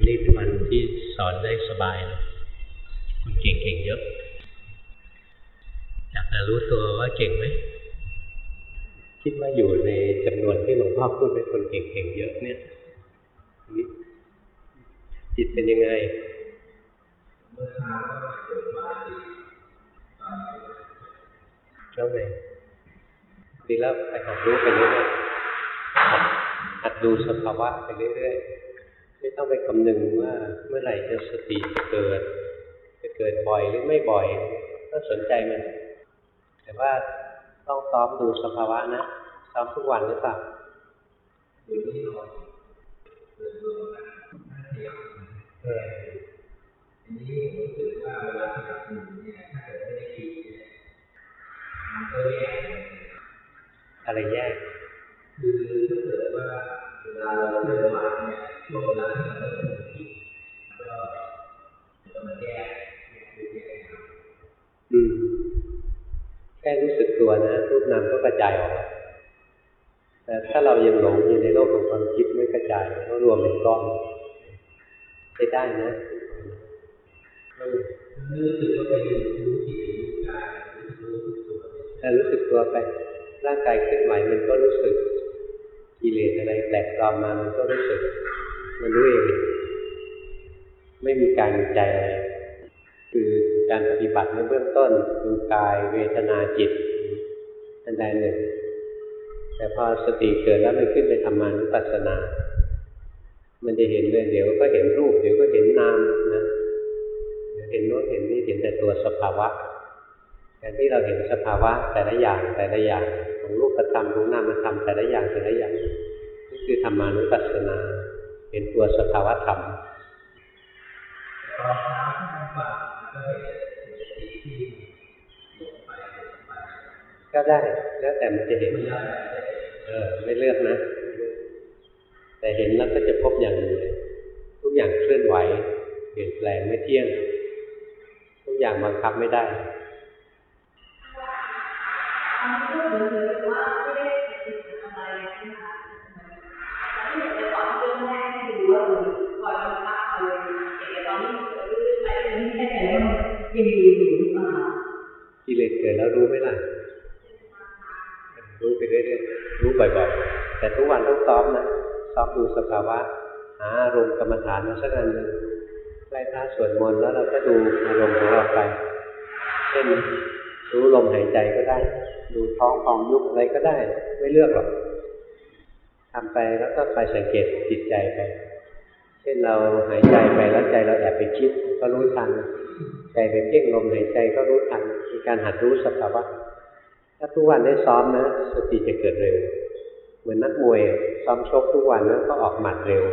วันนี้เป็นวันที่สอนได้สบายนะคนเก่งๆเยอะอยากจะรู้ตัวว่าเก่งไหมคิดว่าอยู่ในจำนวนที่หลวงพ่อพูดเป็นคนเก่งๆเยอะเนี่ยจิตเป็นยังไงแล้วไงดีแล้วไปหัดรู้ไปเรื่อยๆหัดดูสภาวะไปเรื่อยๆ ไม่ต้องไปคำนึงว่าเมื่อไหร่จะสติจะเกิด จะเกิดบ่อยหรือไม่บ่อย ก็สนใจมัน แต่ว่าต้องซ้อมดูสภาวะนะ ซ้อมทุกวันหรือเปล่าเอออะไรแยกอืม แค่รู้สึกตัวนะรูปนามก็กระจายออกแล้วแต่ถ้าเรายังหลงอยู่ในโลกของความคิดไม่กระจายก็รวมเป็นก้อนใช้ได้นะเออแต่รู้สึกตัวไปร่างกายเคลื่อนไหวมันก็รู้สึกกิเลสอะไรแตกปลอมมามันก็รู้สึก มันรู้เอง ไม่มีการใจอะไรคือการปฏิบัติในเบื้องต้นดูกายเวทนาจิตอันใดหนึ่ง แต่พอสติเกิดแล้วมันขึ้นไปทำมานุปัสสนา มันจะเห็นเลยเดี๋ยวก็เห็นรูป เดี๋ยวก็เห็นนามนะเดี๋ยวเห็นโน้นเห็นนี่เห็นแต่ตัวสภาวะการที่เราเห็นสภาวะแต่ละอย่างแต่ละอย่างของรูปธรรมของนามธรรมแต่ละอย่างแต่ละอย่างนี่คือธรรมานุปัสสนา เป็นตัวสภาวธรรมก็ได้ แล้วแต่มันจะเห็นเออ ไม่เลือกนะ แต่เห็นแล้วก็จะพบอย่างหนึ่งเลยทุกอย่างเคลื่อนไหว เปลี่ยนแปลงไม่เที่ยง ทุกอย่างบังคับไม่ได้ รู้ไหมล่ะรู้ไปเรื่อยๆรู้บ่อยๆ แต่ทุกวันต้องซ้อมนะซ้อมดูสภาวะหาอารมณ์กรรมฐานมาสักอันหนึ่งไหว้พระสวดมนต์แล้วเราก็ดูอารมณ์ของเราไปเช่นรู้ลมหายใจก็ได้ ดูท้องฟองยุบอะไรก็ได้ ไม่เลือกหรอกทำไปแล้วก็ไปสังเกตจิตใจไป เช่นเราหายใจไปแล้วใจเราแอบไปคิด ก็รู้ทัน ใจไปเพ่งลมหายใจก็รู้ทันมีการหัดรู้สภาวะถ้าทุกวันได้ซ้อมนะ สติจะเกิดเร็ว เหมือนนักมวยซ้อมชกทุกวันนะก็ออกหมัดเร็ว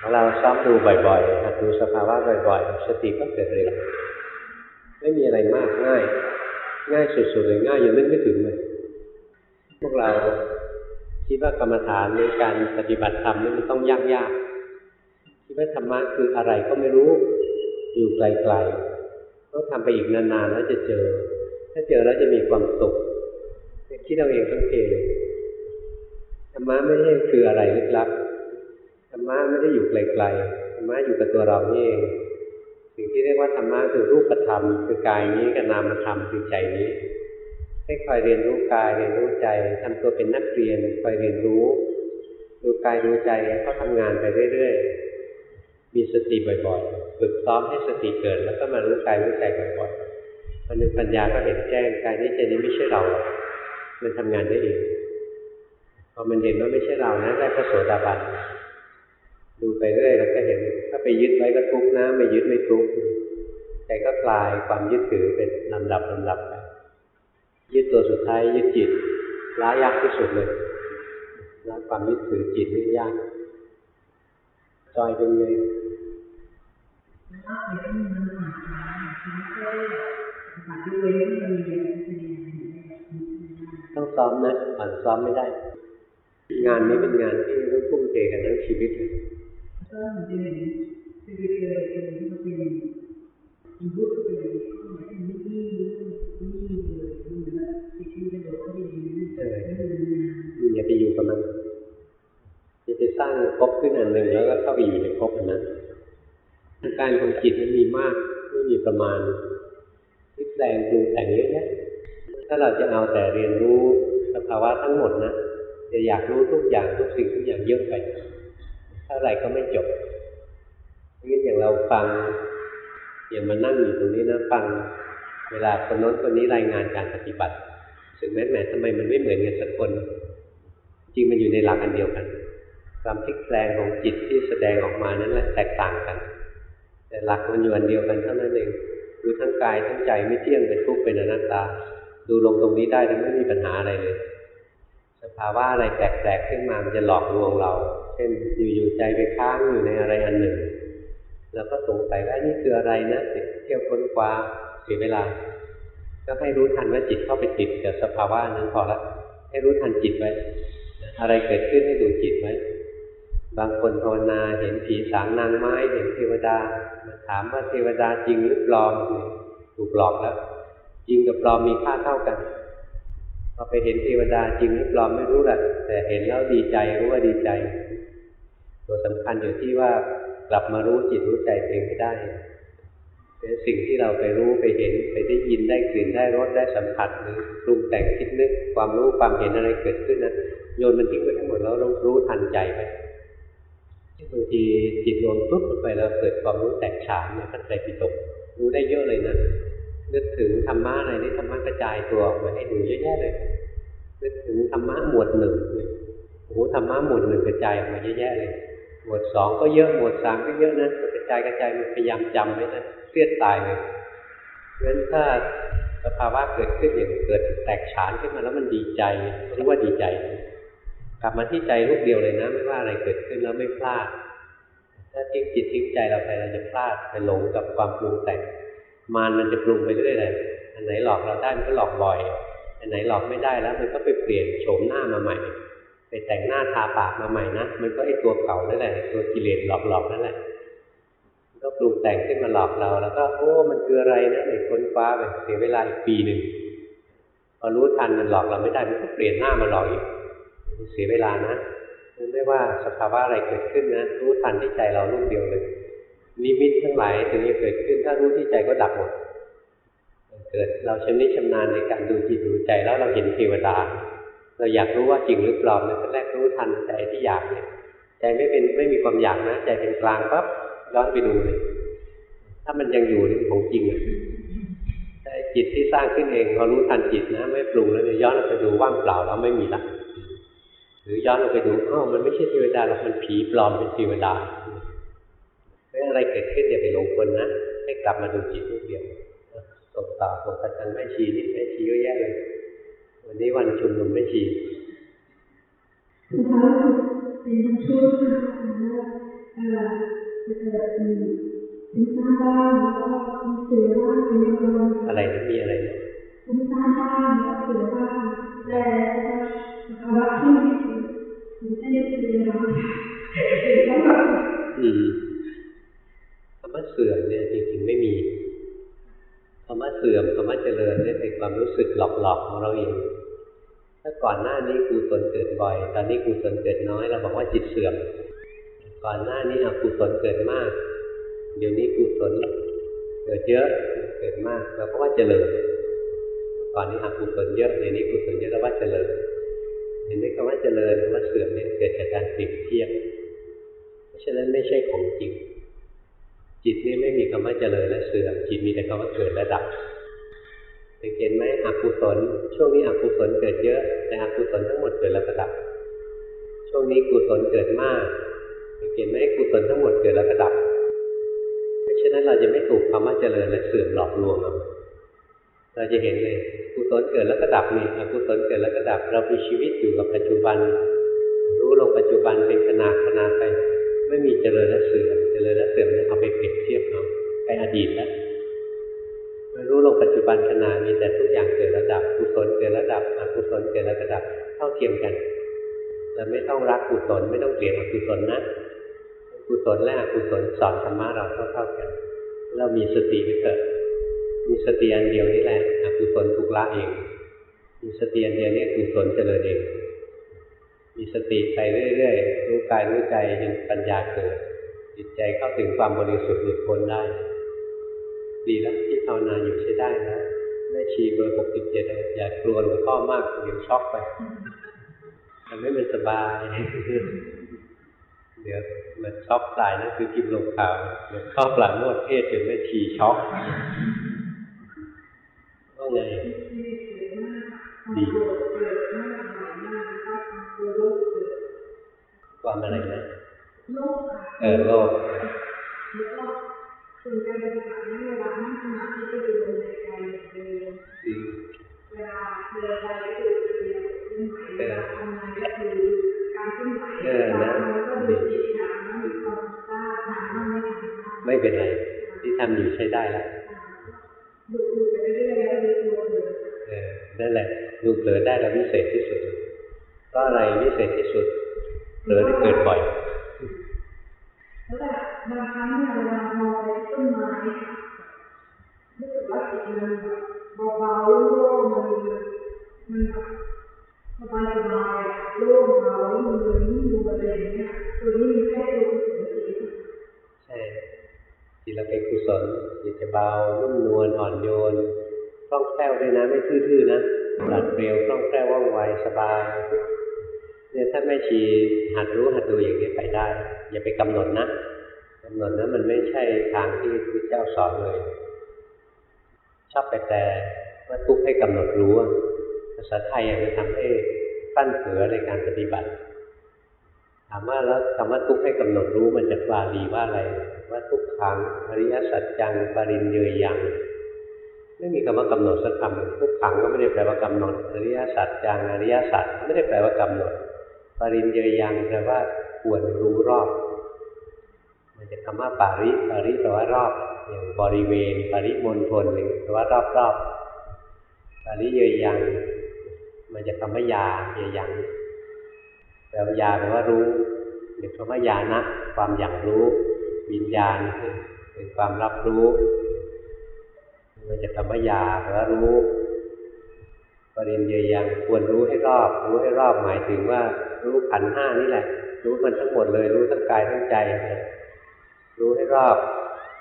พอเราซ้อมดูบ่อยๆหัดดูสภาวะบ่อยๆ สติก็เกิดเร็ว ไม่มีอะไรมากง่าย ง่ายสุดๆเลยง่ายยังนึกไม่ถึงเลยพวกเราคิดว่ากรรมฐานในการปฏิบัติธรรมนี่มันต้องยากๆคิดว่าธรรมะคืออะไรก็ไม่รู้ อยู่ไกลๆ ต้องทำไปอีกนานๆแล้วจะเจอ ถ้าเจอแล้วจะมีความสุขคิดเอาเองทั้งเพลธรรมะไม่ใช่คืออะไรลึกลับธรรมะไม่ได้อยู่ไกลๆธรรมะอยู่กับตัวเรานี่เองสิ่งที่เรียกว่าธรรมะคือรูปธรรม คือกายนี้กับนามธรรมคือใจนี้ให้คอยเรียนรู้กายเรียนรู้ใจทำตัวเป็นนักเรียนคอยเรียนรู้ ดูกายดูใจก็ทำงานไปเรื่อยๆ มีสติบ่อยๆ ฝึกซ้อมให้สติเกิด แล้วก็มารู้กายรู้ใจบ่อยๆวันหนึ่งปัญญาก็เห็นแจ้งกายนี้ใจนี้ไม่ใช่เรา มันทำงานได้เองพอมันเห็นว่าไม่ใช่เรานะได้พระโสดาบันดูไปเรื่อยแล้วก็เห็น ถ้าไปยึดไว้ก็ทุกข์นะไม่ยึดไม่ทุกข์ใจก็คลายความยึดถือเป็นลำดับลำดับไปยึดตัวสุดท้ายยึดจิตล้ายากที่สุดเลยล้าความยึดถือจิตนี่ยาก จอยเป็นไงถ้าเป็นมันหนักนะคือไม่ใช่ปฏิเวทที่มีเป็นต้องซ้อมนะอ่อนซ้อมไม่ได้ งานนี้เป็นงานที่ต้องทุ่มเทกันทั้งชีวิตเลยก็มันจะเอเกิดเป็นที่เป็นรูปเป็นก็เหมือ มือนที่ที่จะโดดเข้าไปในนี้เออไม่มีอย่าไปอยู่กับมันจะสร้างภพขึ้นอันหนึ่งแล้วก็เข้าไปอยู่ในภพอันนั้นอาการของจิตมันมีมากไม่มีประมาณคิดแรงปรุงแต่งเยอะแยะถ้าเราจะเอาแต่เรียนรู้สภาวะทั้งหมดนะจะอยากรู้ทุกอย่างทุกสิ่งทุกอย่างเยอะไปเท่าไหร่ก็ไม่จบงั้นอย่างเราฟัง อย่างมานั่งอยู่ตรงนี้นะฟัง เวลาคนโน้นคนนี้รายงานการปฏิบัติสึกแม้แหมทำไมมันไม่เหมือนกันสักคน จริงมันอยู่ในหลักอันเดียวกัน ความพลิกแปลงของจิตที่แสดงออกมานั้นแหละแตกต่างกัน แต่หลักมันอยู่อันเดียวกันเท่านั้นเองดูทั้งกายทั้งใจไม่เที่ยงเป็นทุกข์เป็นอนัตตา ดูลงตรงนี้ได้แล้วไม่มีปัญหาอะไรเลย สภาวะอะไรแปลกๆขึ้นมามันจะหลอกลวงเรา เช่นอยู่ๆใจไปค้างอยู่ในอะไรอันหนึ่งเราก็สงสัยว่านี่คืออะไรนะเที่ยวค้นคว้าเสียเวลา ก็ให้รู้ทันว่าจิตเข้าไปติดกับสภาวะนั้นพอละให้รู้ทันจิตไว้ อะไรเกิดขึ้นให้ดูจิตไว้ บางคนภาวนาเห็นผีสางนางไม้เห็นเทวดา ถามว่าเทวดาจริงหรือปลอมถูกหลอกแล้ว จริงกับปลอมมีค่าเท่ากันพอไปเห็นเทวดาจริงหรือปลอมไม่รู้แหละแต่เห็นแล้วดีใจรู้ว่าดีใจ ตัวสำคัญอยู่ที่ว่ากลับมารู้จิตรู้ใจเองให้ได้เป็นสิ่งที่เราไปรู้ไปเห็นไปได้ยินได้กลิ่นได้รสได้สัมผัสหรือปรุงแต่งคิดนึกความรู้ความเห็นอะไรเกิดขึ้นนะโยนมันทิ้งไปทั้งหมดแล้วลงรู้ทันใจไป บางทีจิตรวมปุ๊บไปแล้วเกิดความรู้แตกฉานเนี่ยก็ใจปิตกรู้ได้เยอะเลยนะนึกถึงธรรมะอะไรนี่ธรรมะกระจายตัวออกมาให้ดูเยอะแยะเลยนึกถึงธรรมะหมวดหนึ่งโอ้โหธรรมะหมวดหนึ่งกระจายออกมาเยอะแยะเลย หมวดสองก็เยอะหมวดสามก็เยอะนะกระจายกระจายมันพยายามจำไว้นะเครียดตายเลยเพราะฉะนั้นถ้าสภาวะเกิดขึ้นอย่างเกิดแตกฉานขึ้นมาแล้วมันดีใจรู้ว่าดีใจ กลับมาที่ใจลูกเดียวเลยนะ ไม่ว่าอะไรเกิดขึ้นแล้วไม่พลาด ถ้าทิ้งจิตทิ้งใจเราไปเราจะพลาดไปหลงกับความปรุงแต่งมารมันจะปรุงไปเรื่อยเลยอันไหนหลอกเราได้มันก็หลอกบ่อย อันไหนหลอกไม่ได้แล้วมันก็ไปเปลี่ยนโฉมหน้ามาใหม่ ไปแต่งหน้าทาปากมาใหม่นะ มันก็ไอตัวเก่านั่นแหละ ตัวกิเลสหลอกๆนั่นแหละก็ปรุงแต่งขึ้นมาหลอกเรา แล้วก็โอ้มันคืออะไรนะไอ้ค้นคว้าไปเสียเวลาอีกปีหนึ่งพอรู้ทันมันหลอกเราไม่ได้มันก็เปลี่ยนหน้ามาหลอกอีก เสียเวลานะไม่ว่าสภาวะอะไรเกิดขึ้นนะรู้ทันที่ใจเราลูกเดียวเลยนิมิตทั้งหลายถึงจะเกิดขึ้น ถ้ารู้ที่ใจก็ดับหมดเกิดเราชำนิชำนาญในการดูจิตดูใจแล้วเราเห็นเทวดา เราอยากรู้ว่าจริงหรือปลอมเนี่ยแรกรู้ทันใจที่อยากเนี่ยใจไม่เป็นไม่มีความอยากนะ ใจเป็นกลางปั๊บย้อนไปดูเลย ถ้ามันยังอยู่นี่ของจริงอะจิตที่สร้างขึ้นเองพอรู้ทันจิตนะ ไม่ปรุงแล้วเนี่ยย้อนไปดูว่างเปล่าแล้วไม่มีละ รือย้อนไปดูอ้าวมันไม่ใช่เทวดาหรอกมันผีปลอมเป็นเทวดาไม่อะไรเกิดขึ้นอย่าไปหลงคนนะให้กลับมาดูจิตทุกเดียวส่งต่อส่งประจันแม่ชีนี่แม่ชีเยอะแยะเลย วันนี้วันชุมนุมแม่ชีสุดท้ายเป็นทั้งช่วยนะคะเอ่อจะเกิดเป็นเป็นสร้างบ้านแล้วก็มีเสือบ้านเป็นอะไรอะไรนะมีอะไรนะเป็นสร้างบ้านแล้วเสือบ้านแต่ภาวะที่ ไม่ได้เรียนมาเป็นสำหรับอืมคำว่าเสื่อมเนี่ยจริงๆไม่มีคำว่าเสื่อมคำว่าเจริญเนี่ยเป็นความรู้สึกหลอกๆของเราเองถ้าก่อนหน้านี้กุศลเกิดบ่อย ตอนนี้กุศลเกิดน้อย เราบอกว่าจิตเสื่อม ก่อนหน้านี้อกุศลเกิดมาก เดี๋ยวนี้กุศลเกิดเยอะ เกิดมากเราก็ว่าเจริญ ก่อนนี้อกุศลเยอะเดี๋ยวนี้กุศลเยอะเราว่าเจริญ ห็นไหมคำว่าเจริญคำว่าเสื่อมเนี่ยเกิดจากการเปรียบเทียบ เพราะฉะนั้นไม่ใช่ของจริง จิตนี่ไม่มีคำว่าเจริญและเสื่อม จิตมีแต่คำว่าเกิดและดับสังเกตไหมอกุศลช่วงนี้อกุศลเกิดเยอะ แต่อกุศลทั้งหมดเกิดแล้วก็ดับ ช่วงนี้กุศลเกิดมากสังเกตไหมกุศลทั้งหมดเกิดแล้วก็ดับ เพราะฉะนั้นเราจะไม่ถูกคำว่าเจริญและเสื่อมหลอกลวงเรา เราจะเห็นเลยกุศลเกิดแล้วก็ดับนี่อกุศลเกิดแล้วก็ดับ เรามีชีวิตอยู่กับปัจจุบัน รู้ลงปัจจุบันเป็นขณะขณะไป ไม่มีเจริญและเสื่อมเจริญและเสื่อมเนี่ยเอาไปเปรียบเทียบเอาไปอดีตแล้วม่รู้ลงปัจจุบันขณะมีแต่ทุกอย่างเกิดระดับกุศลเกิดระดับอกุศลเกิดระดับเท่าเทียมกันเราไม่ต้องรักกุศลไม่ต้องเกลียดอกุศลนะกุศลและอกุศลสอนธรรมะเราเท่าๆกัน เรามีสติไปเถอะ มีสติอันเดียวนี่แหละอกุศลถูกละเองมีสติอันเดียวนี่กุศลเจริญเอง มีสติไปเรื่อยๆรู้กายรู้ใจจนปัญญาเกิดจิตใจเข้าถึงความบริสุทธิ์หลุดพ้นได้ ดีแล้วที่ภาวนาอยู่ใช้ได้นะแม่ชีเบอร์หกสิบเจ็ดอย่ากลัวหลวงพ่อมากเดี๋ยวช็อกไปทำให้มันสบาย เดี๋ยวมันช็อกตายนั่นคือกินลงข่าวหลวงพ่อปราโมดเทศจนแม่ชีช็อก ว่าไงดีความอะไรนะโลกค่ะเออโลกแล้วก็ส่วนการปฏิบัตินั้นเวลานั่งสมาธิก็ดูลมหายใจเหมือนเดิมอืมเวลาเดินไปก็คือเดียวเคลื่อนไหวเวลาทำงานก็คือการเคลื่อนไหวเออนะแล้วก็ดูจิตค่ะแล้วมีความกล้าทำบ้างไม่ทำบ้างไม่เป็นไรที่ทำอยู่ใช้ได้แล้วดูดูไป นั่นแหละดูเผลอได้แล้ววิเศษที่สุดเพราะอะไรวิเศษที่สุดเผลอที่เกิดบ่อยแล้วแบบบางครั้งเนี่ยเวลามองไปที่ต้นไม้รู้สึกว่าจิตมันแบบเบาๆโล่งๆมันมันแบบสบายโล่งเบามันเหมือนดูอะไรอย่างเงี้ยตัวนี้มีแค่ตัวกุศลสีใช่จิตเราเป็นกุศลจิตจะเบานุ่มนวลอ่อนโยน คล่องแคล่วด้วยนะไม่ทื่อๆนะหลัดเรียวคล่องแคล่วว่องไวสบายเนี่ยถ้าแม่ชีหัดรู้หัดดูอย่างนี้ไปได้ อย่าไปกำหนดนะกำหนดนะมันไม่ใช่ทางที่พระเจ้าสอนเลย ชอบไปแปลว่าทุกข์ให้กำหนดรู้ภาษาไทยมันทำให้ปั้นเผือในการปฏิบัติถามว่าแล้วคำว่าทุกข์ให้กำหนดรู้มันจะบาลีว่าอะไร ว่าทุกขังอริยสัจจังปรินเยยยัง ไม่มีคำว่ากำหนดสักคำทุกขังก็ไม่ได้แปลว่ากำหนดอริยสัจจังอริยสัจไม่ได้แปลว่ากำหนด ปรินเยยยังแปลว่าควรรู้รอบ มันจะคำว่าปาริปาริแปลว่ารอบอย่างบริเวณ ปริมณฑลหรือแปลว่ารอบรอบปาริเยยยังมันจะคำว่ายาเยยยังแปลว่ายาแปลว่ารู้หรือคำว่ายานะ ความอย่างรู้ วิญญาณเป็นความรับรู้ มันจะคำว่ายาแปลว่ารู้ปริญเยยังควรรู้ให้รอบ รู้ให้รอบหมายถึงว่า รู้ขันห้านี่แหละ รู้มันทั้งหมดเลย รู้ทั้งกายทั้งใจเลยรู้ให้รอบ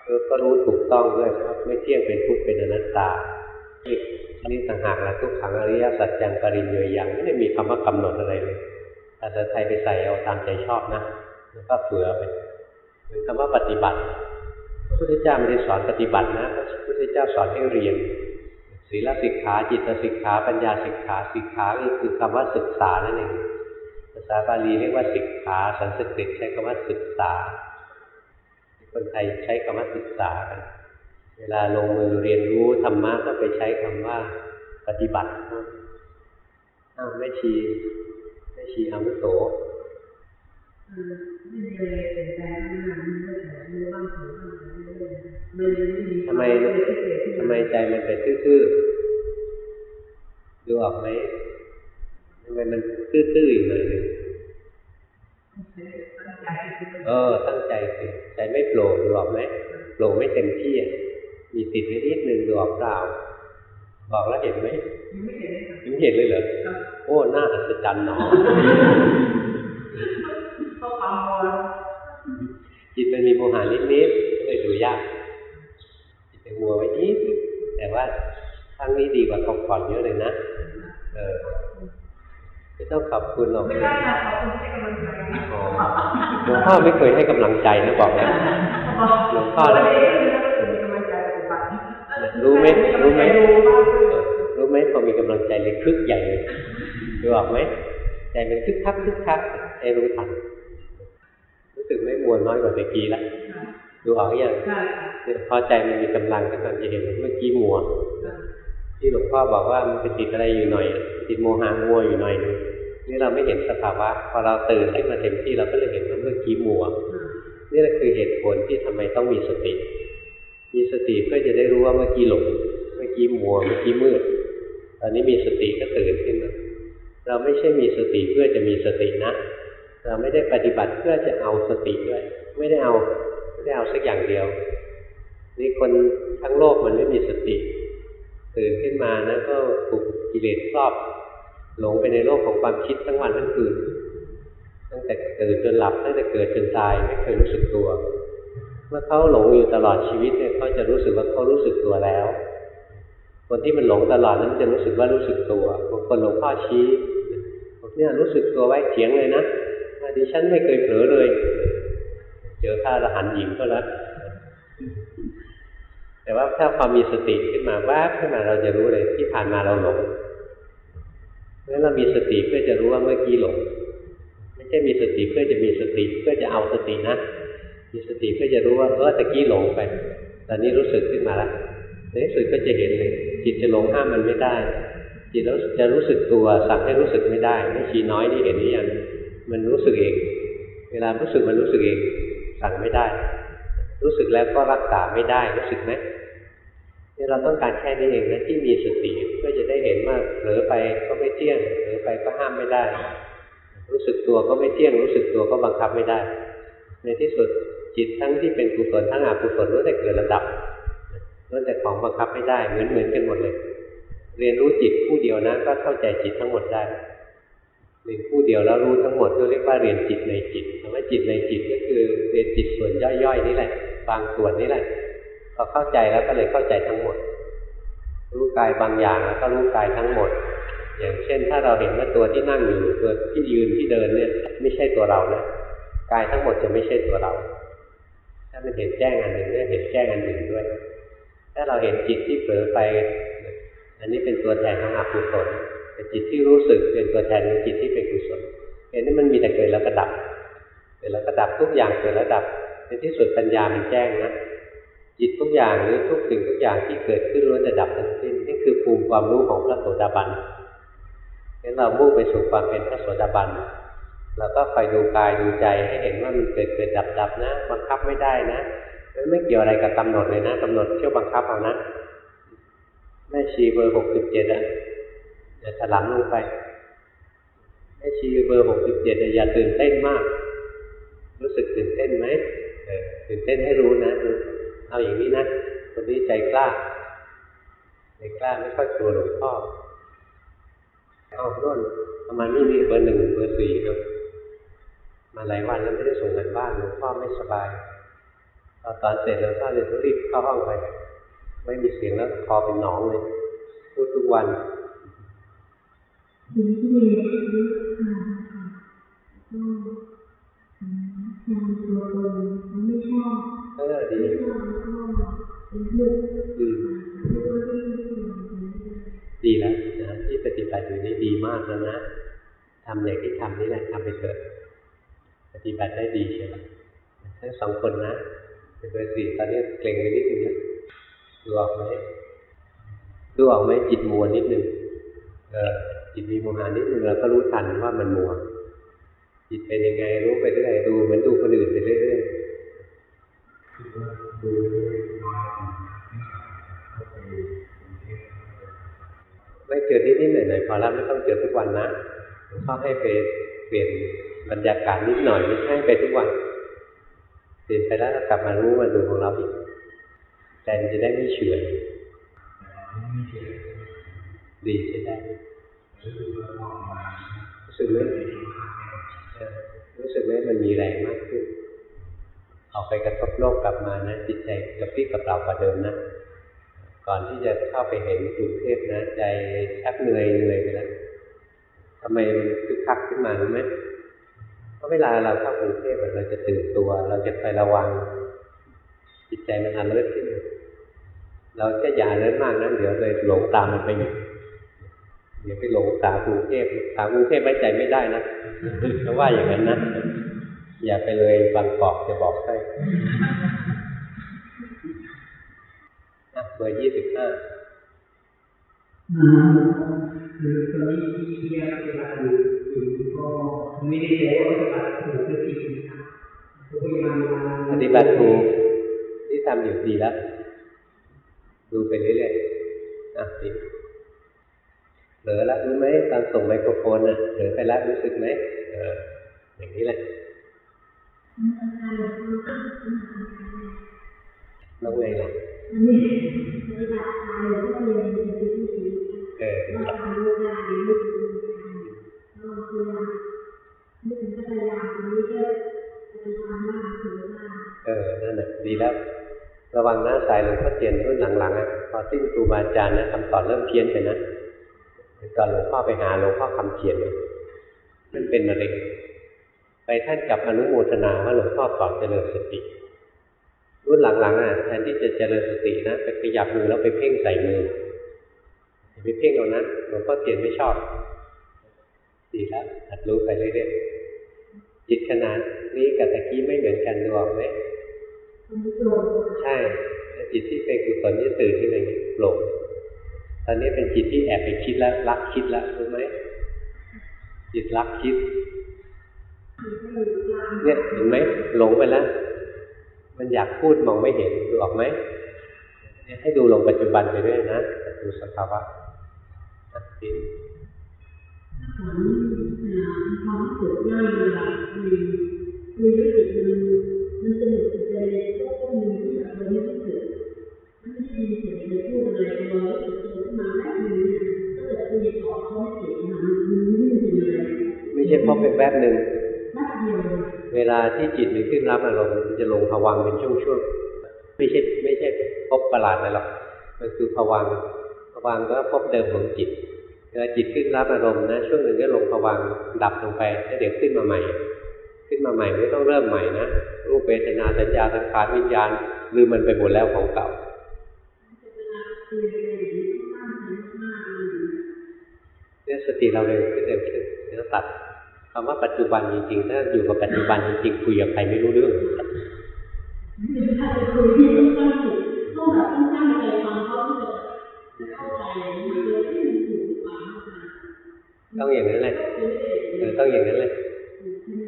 แล้วก็รู้ถูกต้องด้วยว่าไม่เที่ยงเป็นทุกข์เป็นอนัตตานี่นี่ต่างหากละทุกขังอริยสัจจังปริญเยยังไม่ได้มีคำว่ากำหนดอะไรเลยภาษาไทยไปใส่เอาตามใจชอบนะแล้วก็เฟือไปเหมือนคำว่าปฏิบัติ พระพุทธเจ้าไม่ได้สอนปฏิบัตินะ พระพุทธเจ้าสอนให้เรียนศีลสิกขา จิตสิกขา ปัญญาสิกขา สิกขาก็คือคำว่าศึกษานั่นเอง ภาษาบาลีเรียกว่าสิกขา สันสกฤตใช้คำว่าศึกษา คนไทยใช้คำว่าศึกษากัน เวลาลงมือเรียนรู้ธรรมะก็ไปใช้คำว่าปฏิบัติอ้าวแม่ชีแม่ชีอาวุโสไม่มีอะไรเปลี่ยนแปลงมากมันก็แต่รู้บ้างถูกบ้าง ทำไมอะไรที่เกิดขึ้นทำไมใจมันไปทื่อๆดูออกไหมทำไมมันตื้อๆอยู่เลยหนึ่งตั้งใจที่จะเออตั้งใจสิใจไม่โปร่งดูออกไหมโปร่งไม่เต็มที่อะมีติดไว้นิดนึงดูออกเปล่าบอกแล้วเห็นไหมยังไม่เห็นเลยค่ะยังไม่เห็นเลยเหรอครับโอ้หน้าอัศจรรย์หนอเข้าความมัวจิตมันมีโมหะนิดๆก็เลยดูยาก จิตเป็นมัวไว้นิดนึงแต่ว่าครั้งนี้ดีกว่าตกก่อนเยอะเลยนะเออไม่ต้องขอบคุณหรอกไม่ได้ค่ะขอบคุณที่กำลังใจอ๋อหลวงพ่อไม่เคยให้กำลังใจนะบอกนะหลวงพ่อไม่นะได้มีกำลังใจปฏิบัติรู้ไหมรู้ไหมรู้บ้างเออรู้ไหมพอมีกำลังใจเลยคึกใหญ่เลยดูออกไหมใจมันคึกคักคึกคักใจรู้ทันรู้สึกไม่มัวน้อยกว่าตะกี้แล้ว ดูออกยังใช่ค่ะเนี่ยพอใจมันมีกำลังขึ้นมาจะเห็นเมื่อกี้มัว ที่หลวงพ่อบอกว่ามันไปติดอะไรอยู่หน่อย ติดโมหะมัวอยู่หน่อยนึงนี่เราไม่เห็นสภาวะพอเราตื่นขึ้นมาเต็มที่เราก็เลยเห็นว่าเมื่อกี้มัวนี่แหละคือเหตุผลที่ทำไมต้องมีสติ มีสติเพื่อจะได้รู้ว่าเมื่อกี้หลงเมื่อกี้มัวเมื่อกี้มืด ตอนนี้มีสติก็ตื่นขึ้นมาเราไม่ใช่มีสติเพื่อจะมีสตินะ เราไม่ได้ปฏิบัติเพื่อจะเอาสติด้วย ไม่ได้เอา ไม่ได้เอาสักอย่างเดียว นี่คนทั้งโลกมันไม่มีสติตื่นขึ้นมานะก็ถูกกิเลสครอบ หลงไปในโลกของความคิดทั้งวันทั้งคืนตั้งแต่เกิดจนหลับตั้งแต่เกิดจนตายไม่เคยรู้สึกตัว เมื่อเขาหลงอยู่ตลอดชีวิตเนี่ยเขาจะรู้สึกว่าเขารู้สึกตัวแล้ว คนที่มันหลงตลอดนั้นจะรู้สึกว่ารู้สึกตัวบางคนหลวงพ่อชี้บอกเนี่ยรู้สึกตัวไว้เถียงเลยนะดิฉันไม่เคยเผลอเลย เจอพระอรหันต์หญิงก็แล้วแต่ว่าถ้าความมีสติขึ้นมาแวบขึ้นมาเราจะรู้เลยที่ผ่านมาเราหลงเพราะฉะนั้นเรามีสติเพื่อจะรู้ว่าเมื่อกี้หลงไม่ใช่มีสติเพื่อจะมีสติเพื่อจะเอาสตินะมีสติเพื่อจะรู้ว่าเออตะกี้หลงไปตอนนี้รู้สึกขึ้นมาแล้วในที่สุดก็จะเห็นเลย จิตจะหลงห้ามมันไม่ได้ จิตแล้วจะรู้สึกตัวสั่งให้รู้สึกไม่ได้ไม่ชีน้อยนี่เห็นหรือยังมันรู้สึกเอง เวลารู้สึกมันรู้สึกเอง สั่งไม่ได้ รู้สึกแล้วก็รักษาไม่ได้รู้สึกไหมนี่เราต้องการแค่นี้เองนะที่มีสติเพื่อจะได้เห็นว่าเผลอไปก็ไม่เที่ยงเผลอไปก็ห้ามไม่ได้ รู้สึกตัวก็ไม่เที่ยง รู้สึกตัวก็บังคับไม่ได้ ในที่สุดจิตทั้งที่เป็นกุศลทั้งอกุศลล้วนแต่เกิดระดับล้วนแต่ของบังคับไม่ได้เหมือนเหมือนกันหมดเลย เรียนรู้จิตผู้เดียวนะก็เข้าใจจิตทั้งหมดได้ เรียนผู้เดียวแล้วรู้ทั้งหมดเรียกว่าเรียนจิตในจิตคำว่าจิตในจิตก็คือเรียนจิตส่วนย่อยๆนี่แหละ บางส่วนนี่แหละพอเข้าใจแล้วก็เลยเข้าใจทั้งหมด รู้กายบางอย่างแล้วก็รู้กายทั้งหมด อย่างเช่น ถ้าเราเห็นว่าตัวที่นั่งอยู่ตัวที่ยืนที่เดินเนี่ยไม่ใช่ตัวเรานะกายทั้งหมดจะไม่ใช่ตัวเรา ถ้ามันเห็นแจ้งอันหนึ่งเนี่ยเห็นแจ้งอันหนึ่งด้วย ถ้าเราเห็นจิตที่เผลอไป อันนี้เป็นตัวแทนของอกุศล แต่จิตที่รู้สึกเป็นตัวแทนของจิตที่เป็นกุศลเห็นนี่มันมีแต่เกิดแล้วก็ดับเกิดแล้วก็ดับทุกอย่างเกิดแล้วดับในที่สุดปัญญามันแจ้งนะจิตทุกอย่างหรือทุกสิ่งทุกอย่างที่เกิดขึ้นล้วนจะดับทั้งสิ้นนี่คือภูมิความรู้ของพระโสดาบันงั้นเรามุ่งไปสู่ความเป็นพระโสดาบันเราก็คอยดูกายดูใจให้เห็นว่ามันเกิดเกิดดับดับนะ บังคับไม่ได้นะไม่เกี่ยวอะไรกับกำหนดเลยนะกำหนดเที่ยวบังคับเอานะแม่ชีเบอร์หกสิบเจ็ดอะ อย่าถลำลงไปแม่ชีเบอร์หกสิบเจ็ดอย่าตื่นเต้นมาก รู้สึกตื่นเต้นไหมเออตื่นเต้นให้รู้นะเอาอย่างนี้นะคนนี้ใจกล้าใจกล้าไม่ค่อยกลัวหลวงพ่อเอาโน่นประมาณนี้นี่เบอร์หนึ่งเบอร์สี่ครับมาหลายวันแล้วไม่ได้ส่งกันบ้านหลวงพ่อไม่สบายตอนตอนเสร็จหลวงพ่อเลยต้องรีบเข้าห้องไป ไม่มีเสียงแล้วคอเป็นหนองเลยพูดทุกวัน สิ่งที่มีคือค่ะก็ยังตัวตนมันไม่ชอบเออดีไม่ชอบก็เป็นทุกข์อืมทุกข์ที่ที่เราเป็นดีแล้วนะที่ปฏิบัติอยู่นี่ดีมากแล้วนะทำอย่างที่ทำนี่แหละทำไปเถอะปฏิบัติได้ดีใช่ไหมทั้งสองคนนะเป็นเบอร์สี่ตอนนี้เกรงไปนิดนึงนะดูออกไหมดูออกไหมจิตมัวนิดนึงเออ จิตมีโมหะนิดนึงเราก็รู้ทันว่ามันมัวจิตเป็นยังไงรู้ไปเรื่อยดูเหมือนดูคนอื่นไปเรื่อยๆไม่เจอนิดๆหน่อยๆพอแล้วไม่ต้องเจอทุกวันนะหลวงพ่อให้ไปเปลี่ยนบรรยากาศนิดหน่อยไม่ใช่ไปทุกวันเปลี่ยนไปแล้วก็กลับมารู้มาดูของเราอีกใจมันจะได้ไม่เฉื่อยดีใช่ได้ รู้สึกไหมรู้สึกไหมมันมีแรงมากขึ้นออกไปกระทบโลกกลับมานะจิตใจกระพริบกระเปร่ากว่าเดิมนะก่อนที่จะเข้าไปเห็นกรุงเทพนะใจชักเหนื่อยเหนื่อยไปแล้วทำไมมันคึกคักขึ้นมารู้ไหมเพราะเวลาเราเข้ากรุงเทพเราจะตื่นตัว เราจะไประวัง จิตใจมันอันเลิศขึ้นเราแค่อย่าเลิศมากนะเดี๋ยวเลยหลงตามมันไปอีก เดี๋ยวไปหลงสาวกรุงเทพสาวกรุงเทพไว้ใจไม่ได้นะเพราะว่าอย่างนั้นนะอย่าไปเลยบางกอกจะบอกให้อะเบอร์ยี่สิบห้าอ่าคือตอนนี้ที่เราปฏิบัติอยู่อยู่ก็ไม่ได้แปลว่าปฏิบัติถูกหรือผิดนะครับผมพยายามปฏิบัติถูกที่ทำอยู่ดีแล้วดูไปเรื่อยๆอะดีเผ ลอแล้วรู้ไหมตอนส่งไมโครโฟนอะเผลอไปละรู้สึกไหมเอออย่างนี้แหละน้องเล่ะเออเออ นั่นแหละดีแล้ว ระวังหน้าสายหลวงพ่อเจียนรุ่นหลังๆอะพอสิ้นครูบาอาจารย์นะคำสอนเริ่มเพี้ยนไปนะ ตอนหลวงพ่อไปหาหลวงพ่อคำเขียนเลยมันเป็นมะเร็งไปท่านกลับอนุโมทนาว่าหลวงพ่อสอนเจริญสติ รุ่นหลังๆอะแทนที่จะเจริญสตินะไปขยับมือแล้วไปเพ่งใส่มืออย่าไปเพ่งเอานะหลวงพ่อเทียนไม่ชอบ ดีแล้วหัดรู้ไปเรื่อยๆจิตขนาดนี้กับตะกี้ไม่เหมือนกันดูออกไหมมันโกรธใช่จิตที่เป็นกุศลที่ตื่นขึ้นมาอย่างนี้โปร่งต อนนี้เป็นจิตที่แอบไปคิดแล้วรักคิดแล้วรู้ไหมจิตรักคิดเนี่ยเห็นไหมหลงไปแล้วมันอยากพูดมองไม่เห็นดูออกไหมให้ดูลงปัจจุบันไปเรื่อยนะดูสภาวะอะจริงฝันความรู้สึกง่ายเวลาคุยคุยแล้วจิตมันมันสนุกจิตใจก็ก็มีที่แบบเราไม่รู้สึกมันไม่ได้ยินเสียงใครพูดอะไรเรารู้สึก ไม่เสียงมันมันไม่ได้ยินอะไรไม่ใช่พบเป็นแวบหนึ่งเวลาที่จิตมันขึ้นรับอารมณ์มันจะลงภวังเป็นช่วงๆไม่ใช่ไม่ใช่พบประหลาดอะไรหรอกมันคือภวังค์ภวังก็พบเดิมของจิตเวลาจิตขึ้นรับอารมณ์นะช่วงหนึ่งก็ลงภวังดับลงไปแล้วเดี๋ยวขึ้นมาใหม่ ขึ้นมาใหม่ไม่ต้องเริ่มใหม่นะรูปเวทนาสัญญาสังขารวิญญาณลืมมันไปหมดแล้วของเก่า เนี่ยสติเราเร็วขึ้นเร็วขึ้นเนี่ยตัดคำว่าปัจจุบันจริงๆถ้าอยู่กับปัจจุบันจริงๆคุยกับใครไม่รู้เรื่องถ้าจะคุยที่ต้องตั้งจิตต้องแบบต้องตั้งใจฟังเขาที่จะเข้าใจมันเลยที่มันถูกฟังเข้าใจต้องอย่างนั้นแหละเออต้องอย่างนั้นแหละ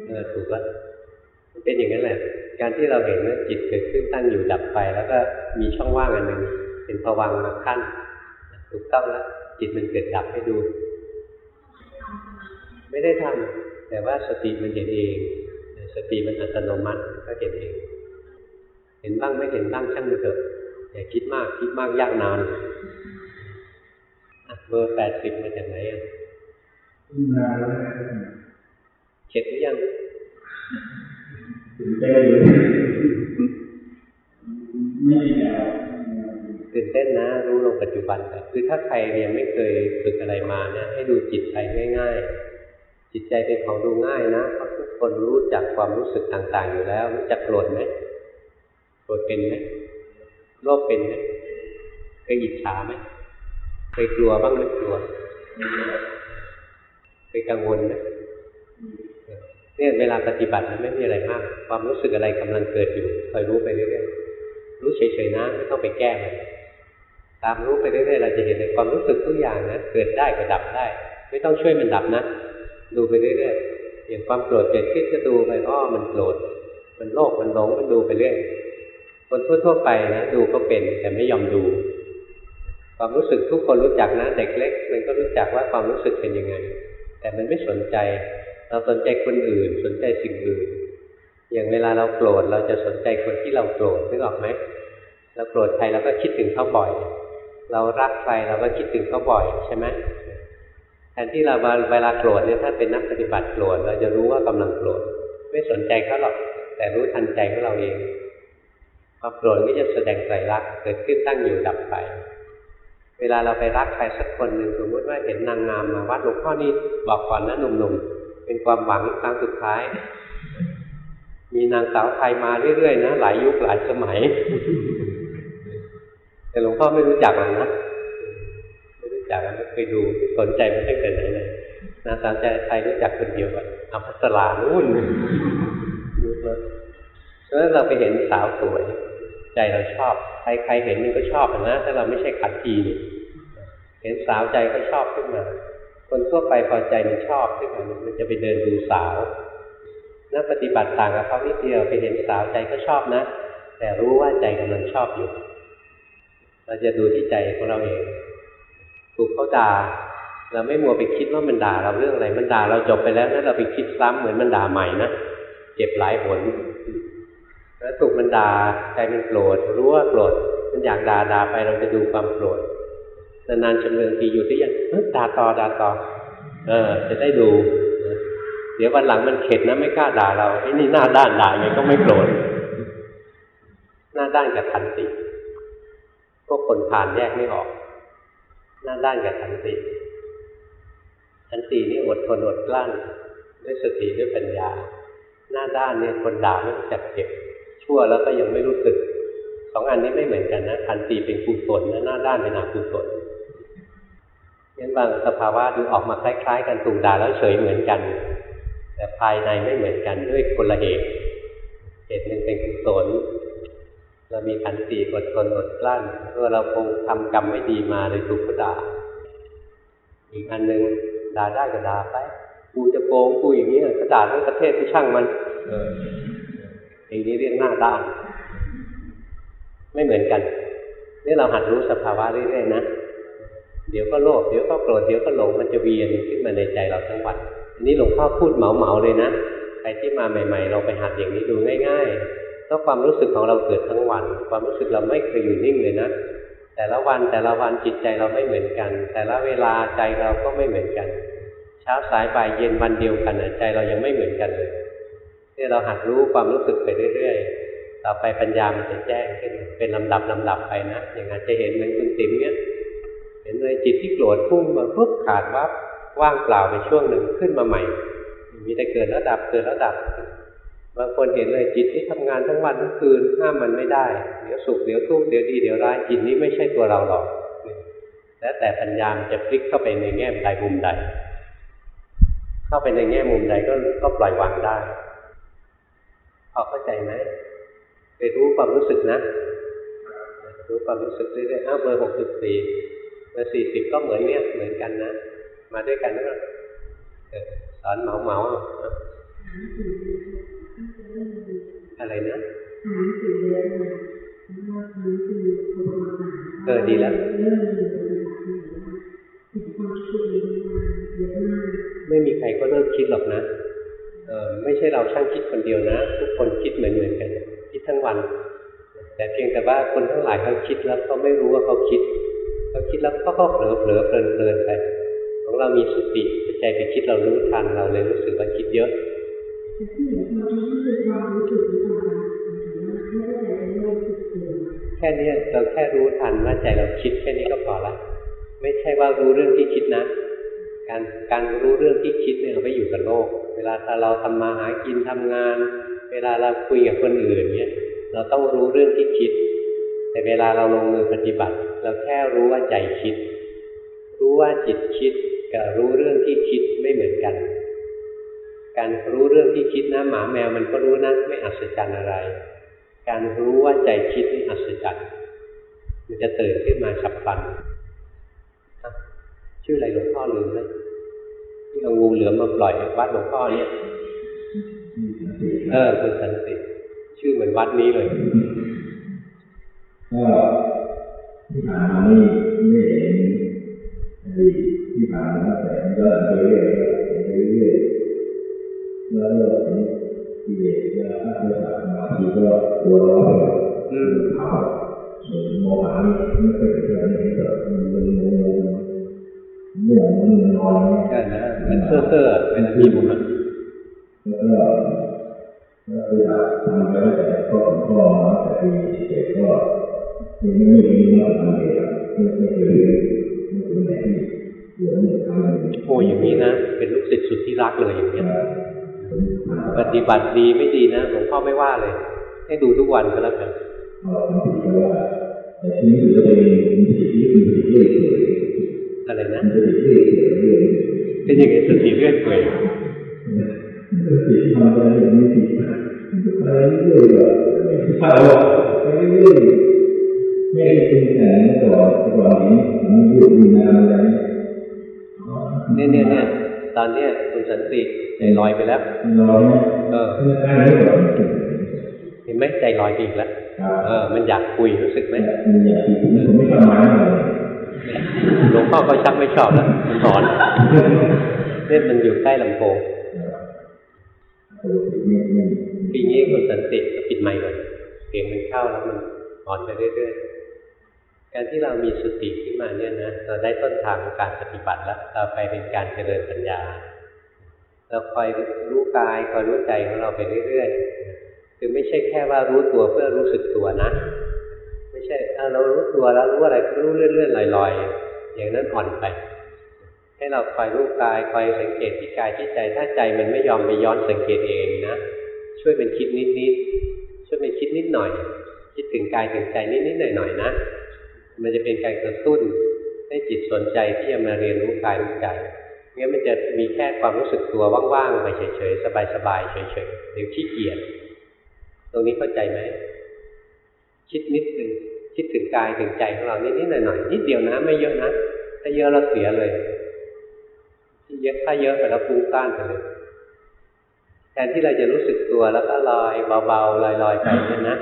เออถูกแล้วเป็นอย่างนั้นแหละ การที่เราเห็นว่าจิตเกิดขึ้นตั้งอยู่ดับไป แล้วก็มีช่องว่างอันหนึ่งเป็นภวังมาขั้น ถูกต้องแล้วจิตมันเกิดดับให้ดู ไม่ได้ทำแต่ว่าสติมันเห็นเองสติมันอัตโนมัติก็เห็นเอง เห็นบ้างไม่เห็นบ้างช่างมันเถอะอย่าคิดมากคิดมากยากนานอะเบอร์แปดสิบมาจากไหนอะมาแล้วเข็ดหรือยังตื่นเต้นไม่ได้แล้วตื่นเต้นนะ รู้ลงปัจจุบันไปคือถ้าใครยังไม่เคยฝึกอะไรมาเนี่ยให้ดูจิตไปง่าย ๆ จิตใจเป็นของดูง่ายนะเพราะทุกคนรู้จักความรู้สึกต่าง ๆ อยู่แล้วรู้จักโกรธไหมโกรธเป็นไหมโลภเป็นไหมเคยอิจฉาไหมเคยกลัวบ้างไหมกลัวเคยกังวลไหมเนี่ยเวลาปฏิบัติมันไม่มีอะไรมาก ความรู้สึกอะไรกำลังเกิดอยู่คอยรู้ไปเรื่อยๆรู้เฉยๆนะไม่ต้องไปแก้มันตามรู้ไปเรื่อยๆเราจะเห็นในความรู้สึกทุกอย่างนะเกิดได้ก็ดับได้ ไม่ต้องช่วยมันดับนะ ดูไปเรื่อยๆอย่างความโกรธเกิดขึ้นก็ดูไปอ้อมันโกรธมันโลภมันหลงมันดูไปเรื่อยคนทั่วๆไปนะดูก็เป็นแต่ไม่ยอมดู ความรู้สึกทุกคนรู้จักนะเด็กเล็ก มันก็รู้จักว่าความรู้สึกเป็นยังไง แต่มันไม่สนใจ เราสนใจคนอื่น สนใจสิ่งอื่น อย่างเวลาเราโกรธเราจะสนใจคนที่เราโกรธนึกออกไหมเราโกรธใครเราก็คิดถึงเขาบ่อย เรารักใครเราก็คิดถึงเขาบ่อยใช่ไหม แทนที่เราเวลาโกรธเนี่ยถ้าเป็นนักปฏิบัติโกรธเราจะรู้ว่ากำลังโกรธไม่สนใจเขาหรอกแต่รู้ทันใจของเราเองความโกรธก็จะแสดงไตรลักเกิดขึ้นตั้งอยู่ดับไป เวลาเราไปรักใครสักคนหนึ่งสมมติว่าเห็นนางงามมาวัดหลวงพ่อนี่บอกก่อนนะหนุ่มๆเป็นความหวังครั้งสุดท้าย มีนางสาวไทยมาเรื่อยๆนะหลายยุคหลายสมัย แต่หลวงพ่อไม่รู้จักหรอกนะ จักไม่เคยดูสนใจมาตั้งแต่ไหนเลยนางสาวไทยรู้จักคนเดียวอะอภัสรานู่นรู้แล้วฉะนั้นเราไปเห็นสาวสวย ใจเราชอบ ใครใครเห็นมันก็ชอบนะถ้าเราไม่ใช่ขัดทีนี่เห็นสาวใจก็ชอบขึ้นมา คนทั่วไปพอใจมันชอบขึ้นมามันจะไปเดินดูสาวนักปฏิบัติต่างกับเขานิดเดียวไปเห็นสาวใจก็ชอบนะ แต่รู้ว่าใจกำลังชอบอยู่ เราจะดูที่ใจของเราเอง ถูกเขาด่า เราไม่มัวไปคิดว่ามันด่าเราเรื่องอะไร มันด่าเราจบไปแล้วนะเราไปคิดซ้ำเหมือนมันด่าใหม่นะเจ็บหลายหนแล้วถูกมันด่าใจมันโกรธรู้ว่าโกรธมันอยากด่าด่าไปเราจะดูความโกรธนานๆจำเริญทีอยู่ที่ยังด่าต่อด่าต่อ เออ จะได้ดูเดี๋ยววันหลังมันเข็ดนะไม่กล้าด่าเราไอ้นี่หน้าด้านด่าไงก็ไม่โกรธหน้าด้านกับขันติพวกคนทานแยกไม่ออก หน้าด้านกับขันติขันตินี่อดทนอดกลั้นด้วยสติด้วยปัญญา หน้าด้านเนี่ยคนด่าไม่รู้จักเก็บ ชั่วแล้วก็ยังไม่รู้สึกสองอันนี้ไม่เหมือนกันนะขันติเป็นกุศลนะหน้าด้านเป็นอกุศลงั้นบางสภาวะดูออกมาคล้าย ๆ กันถูกด่าแล้วเฉยเหมือนกัน แต่ภายในไม่เหมือนกันด้วยคนละเหตุ เหตุหนึ่งเป็นกุศล เรามีขันติอดทนอดกลั้นเพราะเราคงทำกรรมไม่ดีมาเลยถูกเขาด่าอีกอันหนึ่งด่าได้ก็ด่าไปกูจะโกงกูอย่างนี้ก็ด่าทั้งประเทศที่ช่างมันเอออย่างนี้เรียกหน้าด้าน ไม่เหมือนกันนี่เราหัดรู้สภาวะเรื่อยๆนะเดี๋ยวก็โลภเดี๋ยวก็โกรธเดี๋ยวก็หลงมันจะเวียนขึ้นมาในใจเราทั้งวันอันนี้หลวงพ่อพูดเหมาๆเลยนะใครที่มาใหม่ ๆ เราไปหัดอย่างนี้ดูง่าย ๆ เพราความรู้สึกของเราเกิดทั้งวัน ความรู้สึกเราไม่เคยอยู่นิ่งเลยนะ แต่ละวันแต่ละวันจิตใจเราไม่เหมือนกัน แต่ละเวลาใจเราก็ไม่เหมือนกัน เช้าสายบ่ายเย็นวันเดียวกันน่ใจเรายังไม่เหมือนกันเลยนี่เราหัดรู้ความรู้สึกไปเรื่อยๆ ต่อไปปัญญามันจะแจ้งขึ้นเป็นลำดับลำดับไปนะ อย่างอาจจะเห็นเหมือนคุณติ๋มเนี่ยเห็นเลยจิตที่โกรธพุ่งมาปุ๊บขาดวับว่างเปล่าไปช่วงหนึ่งขึ้นมาใหม่ มีแต่เกิดแล้วดับเกิดแล้วดับ บางคนเห็นเลยจิตที่ทำงานทั้งวันทั้งคืนห้ามมันไม่ได้ เดี๋ยวสุขเดี๋ยวทุกข์เดี๋ยวดีเดี๋ยวร้ายจิตนี้ไม่ใช่ตัวเราหรอกแล้วแต่ปัญญามจะพลิกเข้าไปในแง่ใดมุมใด เข้าไปในแง่มุมใดก็ก็ปล่อยวางได้พอเข้าใจไหมไปรู้ความรู้สึกนะ รู้ความรู้สึกเรื่อยๆอ้าวเบอร์หกสิบสี่เบอร์สี่สิบก็เหมือนเนี้ยเหมือนกันนะ มาด้วยกันนะเออสอนเหมาเหมา อะอะไรนะหาสื่อเยอะเลยว่าหาสื่อโทรมาเออดีแล้วเรื่องมีบริษัทที่ไหนว่าติดความคิดเยอะมากเยอะมากไม่มีใครก็เลิกคิดหรอกนะเออไม่ใช่เราช่างคิดคนเดียวนะ ทุกคนคิดเหมือนเหมือนๆกัน คิดทั้งวัน แต่เพียงแต่ว่าคนทั้งหลายเขาคิดแล้วเขาไม่รู้ว่าเขาคิดเขาคิดแล้วเขาก็เผลอเผลอเพลินเพลินไป ของเรามีสติใจไปคิดเรารู้ทันเราเลยรู้สึกว่าคิดเยอะแต่ที่เหลือเราจะรู้สึกความรู้สึก ค่นี้เราแค่รู้ทันว่าใจเราคิดแค่นี้ก็พอละ ไม่ใช่ว่ารู้เรื่องที่คิดนะ การการรู้เรื่องที่คิดเนี่ยเราไปอยู่กับโลก เวลาเราทำมาหากินทำงาน เวลาเราคุยกับคนอื่นเนี่ยเราต้องรู้เรื่องที่คิด แต่เวลาเราลงมือปฏิบัติ เราแค่รู้ว่าใจคิด รู้ว่าจิตคิดกับรู้เรื่องที่คิดไม่เหมือนกัน การรู้เรื่องที่คิดนะหมาแมวมันก็รู้นะไม่อัศจรรย์อะไร การรู้ว่าใจคิดนี่อัศจรรย์มันจะตื่นขึ้นมาฉับพลัน ชื่ออะไรหลวงพ่อลืมนะที่เอางูเหลือมมาปล่อยวัดหลวงพ่อเนี่ย เออคุณสันติชื่อเหมือนวัดนี้เลยก็ที่ผ่านมาไม่ไม่เห็นที่ผ่านมาแต่ก็เรื่อยๆเรื่อยๆแล้วก็ถึง กิเลสเวลาถ้าเราทำสมาธิก็ตัวร้อนอืมเผาส่วนโมหะนี่ไม่เคยเห็นเลยก็มันเป็นโมโมเมื่อมันนอนใช่นะมันเซ่อเซ่อเวลามีมุมอะแล้วก็แล้วเวลาทำไปแล้วแต่ก็ผมก็แต่ปีเจ็ดก็ยังไม่มีมาทำเองไม่ไม่เคยเรียนไม่ถึงไหนที่เรียนไม่ทำโอ้อย่างนี้นะ เป็นลูกศิษย์สุดที่รักเลยอย่างเงี้ย ปฏิบัติดีไม่ดีนะหลวงพ่อไม่ว่าเลย ให้ดูทุกวันก็แล้วกันพอผมคิดว่าแต่ที่นี่ตัวเองมันติดที่มันติดเรื่อยเฉยอะไรนะมันติดเรื่อยเฉยเรื่อยเป็นยังไงสติเรื่อยเปื่อยติดทำอะไรอย่างนี้ติดไปเรื่อยๆแบบเข้าไปเรื่อยๆไม่ได้เป็นแต่ก่อนก่อนนี้มันอยู่ดีนานอะไรเนี่ยเนี่ยเนี่ย ตอนเนี้ยคุณสันติใจลอยไปแล้วรอไหมเออเพื่อการนี้ก่อนเห็นไหมใจลอยไปอีกแล้วเออ มันอยากคุยรู้สึกไหมมันอยากติดผมไม่ชอบไม้เลยหลวงพ่อก็ชักไม่ชอบแล้วมันหลอนเนี่ยมันอยู่ใกล้ลำโพงปีนี้คุณสันติก็ปิดไมค์เลยเสียงมันเข้าแล้วมันอ่อนไปเรื่อยๆ การที่เรามีสติขึ้นมาเนี่ยนะเราได้ต้นทางของการปฏิบัติแล้วต่อไปเป็นการเจริญปัญญา เราคอยรู้กายคอยรู้ใจของเราไปเรื่อยๆคือไม่ใช่แค่ว่ารู้ตัวเพื่อรู้สึกตัวนะ ไม่ใช่เออเรารู้ตัวแล้วรู้อะไรก็รู้เลื่อนๆลอยๆ อย่างนั้นอ่อนไป ให้เราคอยรู้กายคอยสังเกตที่กายที่ใจ ถ้าใจมันไม่ยอมไปย้อนสังเกตเองนะช่วยเป็นคิดนิดๆช่วยเป็นคิดนิดหน่อย คิดถึงกายถึงใจนิดๆหน่อยๆนะ มันจะเป็นการกระตุ้นให้จิตสนใจที่จะมาเรียนรู้กายรู้ใจงั้นมันจะมีแค่ความรู้สึกตัวว่างๆไปเฉยๆสบายๆเฉยๆเดี๋ยวขี้เกียจตรงนี้เข้าใจไหมคิดนิดหนึ่งคิดถึงกายถึงใจของเรานิดๆหน่อยๆนิดเดียวนะไม่เยอะนะถ้าเยอะเราเสียเลยที่เยอะถ้าเยอะไปแล้วฟุ้งซ่านไปเลยแทนที่เราจะรู้สึกตัวแล้วก็ลอยเบาๆลอยๆไปเนี่ยนะ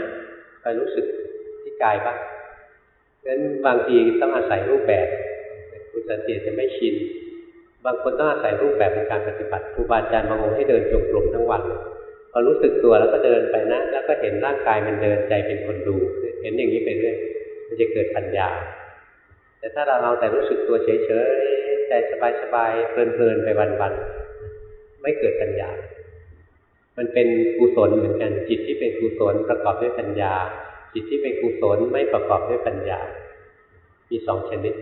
ไปรู้สึกที่กายบ้าง งั้นบางทีต้องอาศัยรูปแบบคุณสันติจะไม่ชิน บางคนต้องอาศัยรูปแบบในการปฏิบัติครูบาอาจารย์บางองค์ให้เดินจงกรมทั้งวันพอรู้สึกตัวแล้วก็เดินไปนะ แล้วก็เห็นร่างกายมันเดินใจเป็นคนดู เห็นอย่างนี้ไปเรื่อยมันจะเกิดปัญญา แต่ถ้าเราเอาแต่รู้สึกตัวเฉยๆใจสบายๆเพลินๆไปวันๆไม่เกิดปัญญา มันเป็นกุศลเหมือนกันจิตที่เป็นกุศลประกอบด้วยปัญญา จิตที่เป็นกุศลไม่ประกอบด้วยปัญญา มีสองชนิด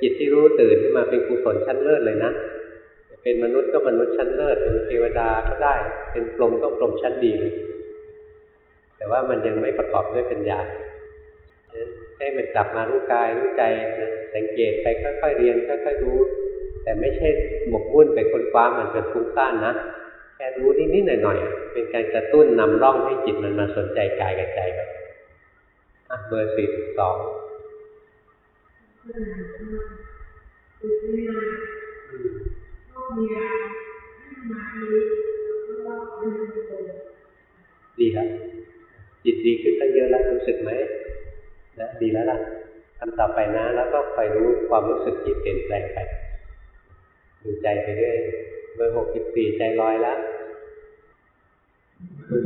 จิตที่รู้ตื่นขึ้นมาเป็นกุศลชั้นเลิศเลยนะ เป็นมนุษย์ก็มนุษย์ชั้นเลิศ เป็นเทวดาก็ได้ เป็นพรหมก็พรหมชั้นดี แต่ว่ามันยังไม่ประกอบด้วยปัญญาให้มันกลับมารู้กายรู้ใจนะสังเกตไปค่อยๆเรียนค่อยๆรู้ แต่ไม่ใช่หมกมุ่นไปค้นคว้ามันจนฟุ้งซ่านนะ แค่รู้นิดๆหน่อยๆเป็นการกระตุ้นนำร่องให้จิตมันมาสนใจกายกับใจแบบอะเบอร์สี่สิบสองคือเวลาชอบมีการนั่งสมาธิแล้วก็เดินจงกรมดีครับ จิตดีขึ้นตั้งเยอะแล้วรู้สึกไหมนะดีแล้วล่ะทำต่อไปนะ แล้วก็คอยรู้ความรู้สึกที่เปลี่ยนแปลงไปดูใจไปเรื่อย เบอร์หกสิบสี่ใจลอยแล้ว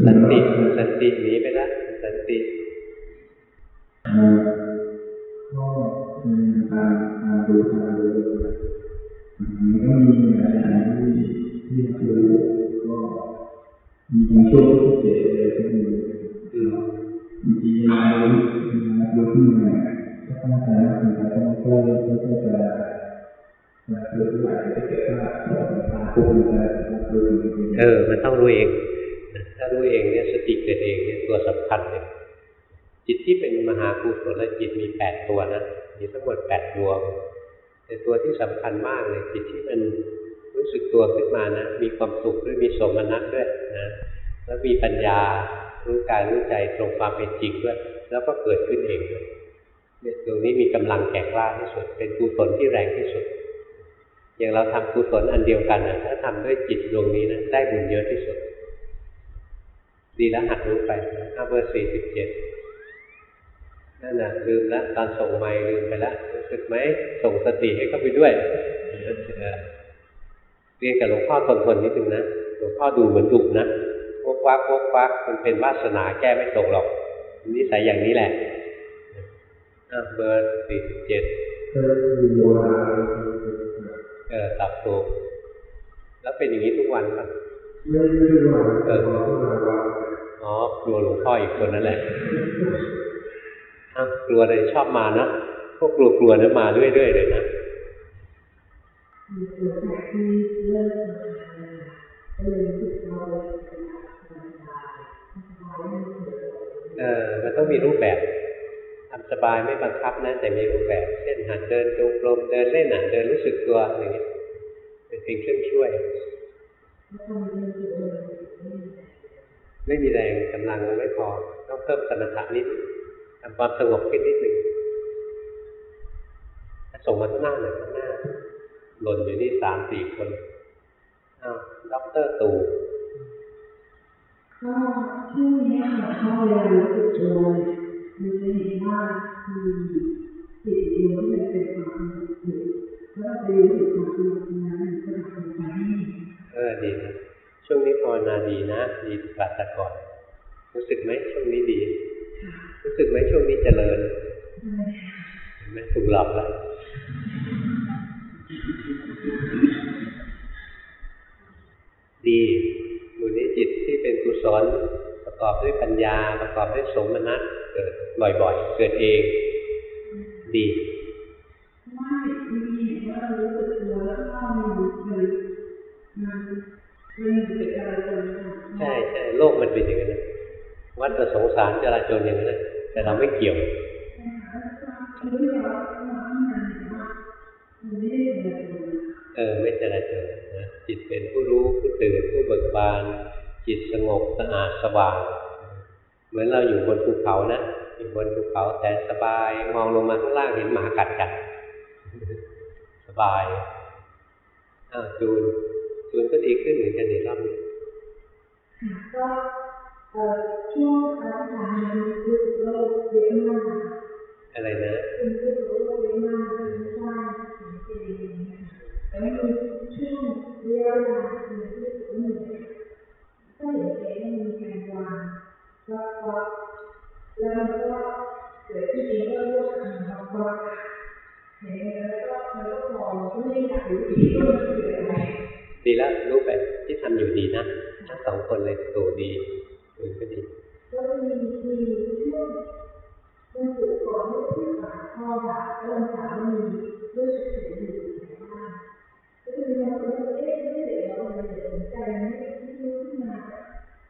สันติสันติหนีไปแล้วสันติก็มีการมาดูทางดูมันก็มีหลายอย่างที่ที่ราดูก็มีบางช่วงที่เจ็บเลยที่มีบางทีมาดูมาดูขึ้นมาก็ต้องการว่าคุณจะต้องค่อยค่อยจะมาดูไหวจะเกิดว่าสอนตาปุ๊บมันจะดู เออ มันต้องรู้เอง ถ้ารู้เองเนี่ยสติเกิดเองเนี่ยตัวสำคัญเลยจิตที่เป็นมหากุศลจิตมีแปดตัวนะมีทั้งหมดแปดดวงแต่ตัวที่สำคัญมากเลยจิตที่มันรู้สึกตัวขึ้นมานะ มีความสุขด้วยมีสมนัตด้วยนะแล้วมีปัญญารู้กายรู้ใจตรงความเป็นจริงด้วย แล้วก็เกิดขึ้นเองด้วยเนี่ยตรงนี้มีกำลังแก่กล้าที่สุด เป็นกุศลที่แรงที่สุด อย่างเราทำกุศลอันเดียวกันนะถ้าทำด้วยจิตดวงนี้นะได้บุญเยอะที่สุด ดีแล้วหัดรู้ไปนะเบอร์สี่สิบเจ็ดนั่นนะลืมแล้วตอนส่งไม้ลืมไปแล้วรู้สึกไหมส่งสติให้เข้าไปด้วยเรียนกับหลวงพ่อทนทนนิดนึงนะหลวงพ่อดูเหมือนดุนะวกวักวกวักมันเป็นวาสนาแก้ไม่ตกหรอกนิสัยอย่างนี้แหละเบอร์สี่สิบเจ็ด เออตอบถูก แล้วเป็นอย่างนี้ทุกวันปะไม่ไม่ได้ว่าแต่พอที่มาว่าอ๋อกลัวหลวงพ่ออีกคนนั่นแหละอ้าวกลัวเลยชอบมานะพวกกลัวกลัวๆนะมาเรื่อยๆเลยนะมีตัวแทนที่เลิกมาก็เลยรู้สึกเราเลยเป็นการสบายสบายไม่รู้สึกเออมันต้องมีรูปแบบทำ สบายไม่บังคับนะแต่มีรูปแบบเช่นหัดเดินจงกรมเดินเล่นหัดเดินรู้สึกตัวอย่างนี้เป็นเพียงเครื่องช่วย ไม่มีแรงกำลังมันไม่พอ ต้องเพิ่มสมรรถะนิดทำความสงบขึ้นนิดหนึ่งส่งมาข้างหน้าหน่อยข้างหน้าหล่นอยู่นี่สามสี่คนอ้าวด็อกเตอร์ตู่ก็ช่วงนี้ค่ะเข้าเวลารู้สึกตัว มันจะเห็นว่ามีจิตดวงที่มันเป็นความสงบอยู่แล้วเราไปรู้สึกความสงบนั้นมันก็จะเป็นไปให้เออดีนะช่วงนี้ภาวนาดีนะดีกว่าแต่ก่อนรู้สึกไหมช่วงนี้ดี รู้สึกไหมช่วงนี้เจริญไหมถูกหลอกแล้วดีอยู่นี้จิตที่เป็นกุศลลประกอบด้วยปัญญา ประกอบด้วยสมนัต เกิดบ่อยๆ เกิดเอง ดีไม่มีเห็นว่าเรารู้สึกตัวแล้วก็มันมันมันมันเกิดอะไรเกิดขึ้นใช่ใช่โลกมันเป็นอย่างนั้นนะวัฏสงสารจราจรอย่างนั้นนะแต่เราไม่เกี่ยวรู้แล้วว่ามันมันไม่ได้เกิดอะไรเออไม่จราจรนะจิตเป็นผู้รู้ผู้ตื่นผู้เบิกบาน จิตสงบสะอาดสว่าง เหมือนเราอยู่บนภูเขานะอยู่บนภูเขาแต่สบาย มองลงมาข้างล่างเห็นหมากัดกันสบายอ้าวจูนจูนก็ดีขึ้นเหมือนกันในรอบนี้ก็เอ่อช่วงอาทิตย์ผ่านมารู้สึกโรคเยอะมากอะไรนะเป็นรู้สึกโรคเยอะมากเป็นสร้างถึงเป็นแต่ไม่มีช่วงเรียกว่ามีรู้สึกเหนื่อยก็เห็นเองมี แล้วมันก็เกิดที่จริงก็เลือกทำมาพอเห็นแล้วก็มันก็พอก็ไม่อยากรู้อีกว่ามันคืออะไรดีแล้วรู้ไปที่ทำอยู่ดีนะทั้งสองคนเลยตูดีตูก็ดีก็มีมีช่วงมันสุดก่อนที่จะผ่านพ่อค่ะแล้วมันสามมีรู้สึกถึงอยู่ในบ้านก็คือเราเอ๊ะไม่เด็กเราเลยสนใจไม่ไม่รู้ขึ้นมา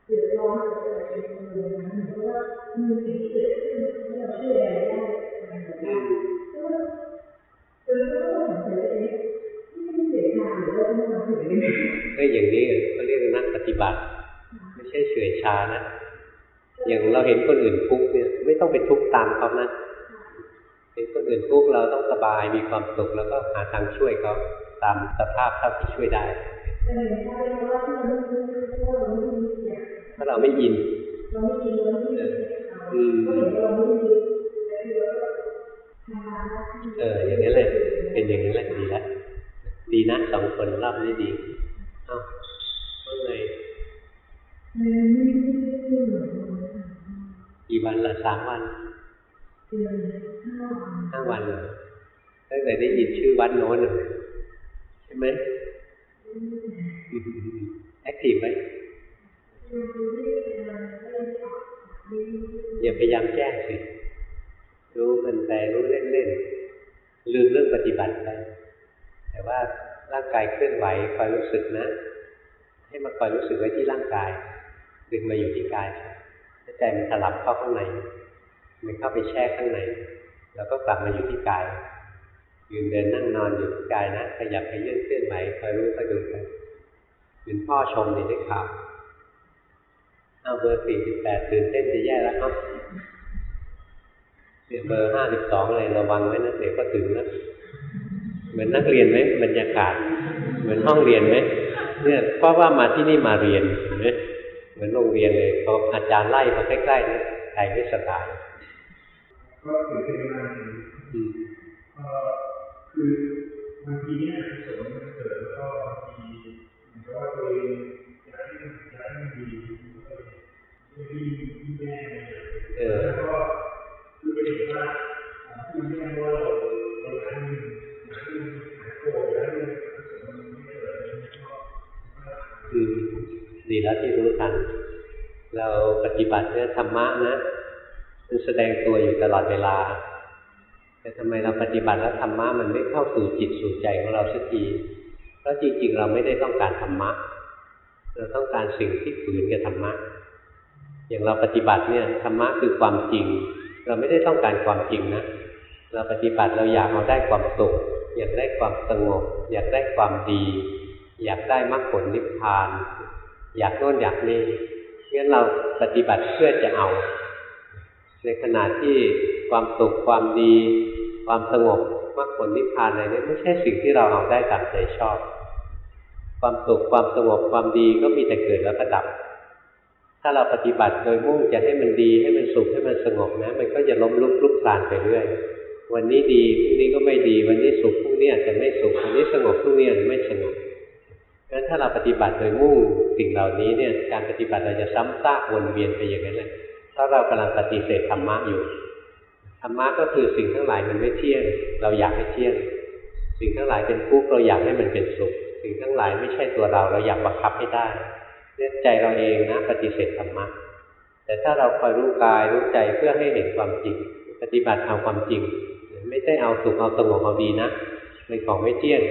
เดือดร้อนเกิดอะไร มีสิ่งที่เกิดขึ้นแล้วเราช่วยอะไรได้อะไรแบบนี้ก็จนก็ต้องสงสัยเอ๊ะนี่มันเสียงานหรือว่าต้องทำถึงยังไงเอ้ยอย่างนี้เขาเรียกนักปฏิบัติ ไม่ใช่เฉื่อยชานะ อย่างเราเห็นคนอื่นทุกข์เนี่ย ไม่ต้องไปทุกข์ตามเขานะเห็นคนอื่นทุกข์เราต้องสบายมีความสุขแล้วก็หาทางช่วยเขาตามสภาพเท่าที่ช่วยได้แต่เห็นชาเราไม่รู้ว่าเราไม่ยงถ้าเราไม่ยิน เอออย่างนี้นแหละเป็นอย่างนี้แหละดีแล้วดีนะสองคนรอบนี้ดีเอ้าว่าไงมันไม่ได้เหมือนกี่วันละสามวันห้าวันเหรอตั้งแต่ได้ยินชื่อวัดโน้นน่ะใช่ไหมแอคทีฟไหม อย่าพยายามแก้สิรู้มันไปรู้เล่นๆลืมเรื่องปฏิบัติไปแต่ว่าร่างกายเคลื่อนไหวคอยรู้สึกนะ ให้มาคอยรู้สึกไว้ที่ร่างกาย ดึงมาอยู่ที่กายถ้ใจมันถลับเข้าข้างในมันเข้าไปแช่ข้างในแล้วก็กลับมาอยู่ที่กายยืนเดินนั่งนอนอยู่ที่กายนะขยับไปยื่นเคลื่อนไหวคอยรู้คอยดูไปเหมือนพ่อชมนี่ได้ข่าว เอาเบอร์สี่สิบแปดตื่นเต้นจะแย่แล้วเนาะเนี่ยเบอร์ห้าสิบสองอะไรระวังไว้นะเดี๋ยวก็ถึงนะเหมือนนักเรียนไหมบรรยากาศ เหมือนห้องเรียนไหมเนี่ยเพราะว่ามาที่นี่มาเรียนเห็นไหมเหมือนโรงเรียนเลยพออาจารย์ไล่มาใกล้ๆนะใจไม่สบายก็ตื่นเต้นมากอืมเอ่อคือบางทีเนี่ยกุศลมันเกิดแล้วก็บางทีเหมือนกับว่าตัวเอง เออคือไปเห็นว่าอ่าที่มันแย่ว่าเราเราอยากให้มันอยากให้มันหายโกรธอยากให้มันกุศลมันไม่เกิดอะไรอย่างเงี้ยก็ก็อืมดีแล้วที่รู้ทัน เราปฏิบัติเนี่ยธรรมะนะมันแสดงตัวอยู่ตลอดเวลา แต่ทำไมเราปฏิบัติแล้วธรรมะมันไม่เข้าสู่จิตสู่ใจของเราสักทีเพราะจริงๆ เราไม่ได้ต้องการธรรมะเราต้องการสิ่งที่ฝืนกับธรรมะ อย่างเราปฏิบัติเนี่ยธรรมะคือความจริง เราไม่ได้ต้องการความจริงนะเราปฏิบัติเราอยากเอาได้ความสุข อยากได้ความสงบ อยากได้ความดี อยากได้มรรคผลนิพพาน อยากโน่นอยากนี่งั้นเราปฏิบัติเพื่อจะเอา ในขณะที่ความสุขความดี ความสงบมรรคผลนิพพานอะไรนี้ไม่ใช่สิ่งที่เราเอาได้ตามใจชอบ ความสุขความสงบความดีก็มีแต่เกิดแล้วก็ดับ ถ้าเราปฏิบัติโดยมุ่งจะให้มันดีให้มันสุขให้มันสงบนะ มันก็จะล้มลุกคลุกคลานไปเรื่อย วันนี้ดีพรุ่งนี้ก็ไม่ดี วันนี้สุขพรุ่งนี้อาจจะไม่สุข วันนี้สงบพรุ่งนี้อาจจะไม่สงบงั้นถ้าเราปฏิบัติโดยมุ่งสิ่งเหล่านี้เนี่ยการปฏิบัติเราจะซ้ำซากวนเวียนไปอย่างนั้นแหละเพราะเรากำลังปฏิเสธธรรมะอยู่ธรรมะก็คือสิ่งทั้งหลายมันไม่เที่ยง เราอยากให้เที่ยง สิ่งทั้งหลายเป็นทุกข์เราอยากให้มันเป็นสุข สิ่งทั้งหลายไม่ใช่ตัวเราเราอยากบังคับให้ได้ ใจเราเองนะ ปฏิเสธธรรมะแต่ถ้าเราคอยรู้กายรู้ใจเพื่อให้เห็นความจริง ปฏิบัติเอาความจริง ไม่ได้เอาสุขเอาสงบเอาดีนะเป็นของไม่เที่ยง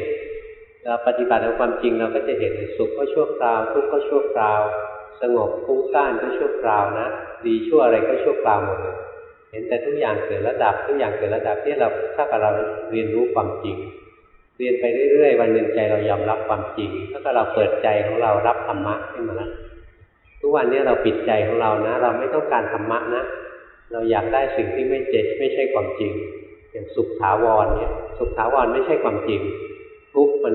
เราปฏิบัติเอาความจริงเราก็จะเห็นสุขก็ชั่วคราว ทุกข์ก็ชั่วคราว สงบฟุ้งซ่านก็ชั่วคราวนะ ดีชั่วอะไรก็ชั่วคราวหมดเลยเห็นแต่ทุกอย่างเกิดระดับทุกอย่างเกิดระดับที่เราถ้ากับเราเรียนรู้ความจริง เรียนไปเรื่อยๆ วันหนึ่งใจเรายอมรับความจริงถ้ากับเราเปิดใจของเรารับธรรมะขึ้นมาแล้วทุกวันนี้เราปิดใจของเรานะ เราไม่ต้องการธรรมะนะ เราอยากได้สิ่งที่ไม่เจ็ดไม่ใช่ความจริง อย่างสุขถาวรเนี่ยสุขถาวรไม่ใช่ความจริง ทุกมัน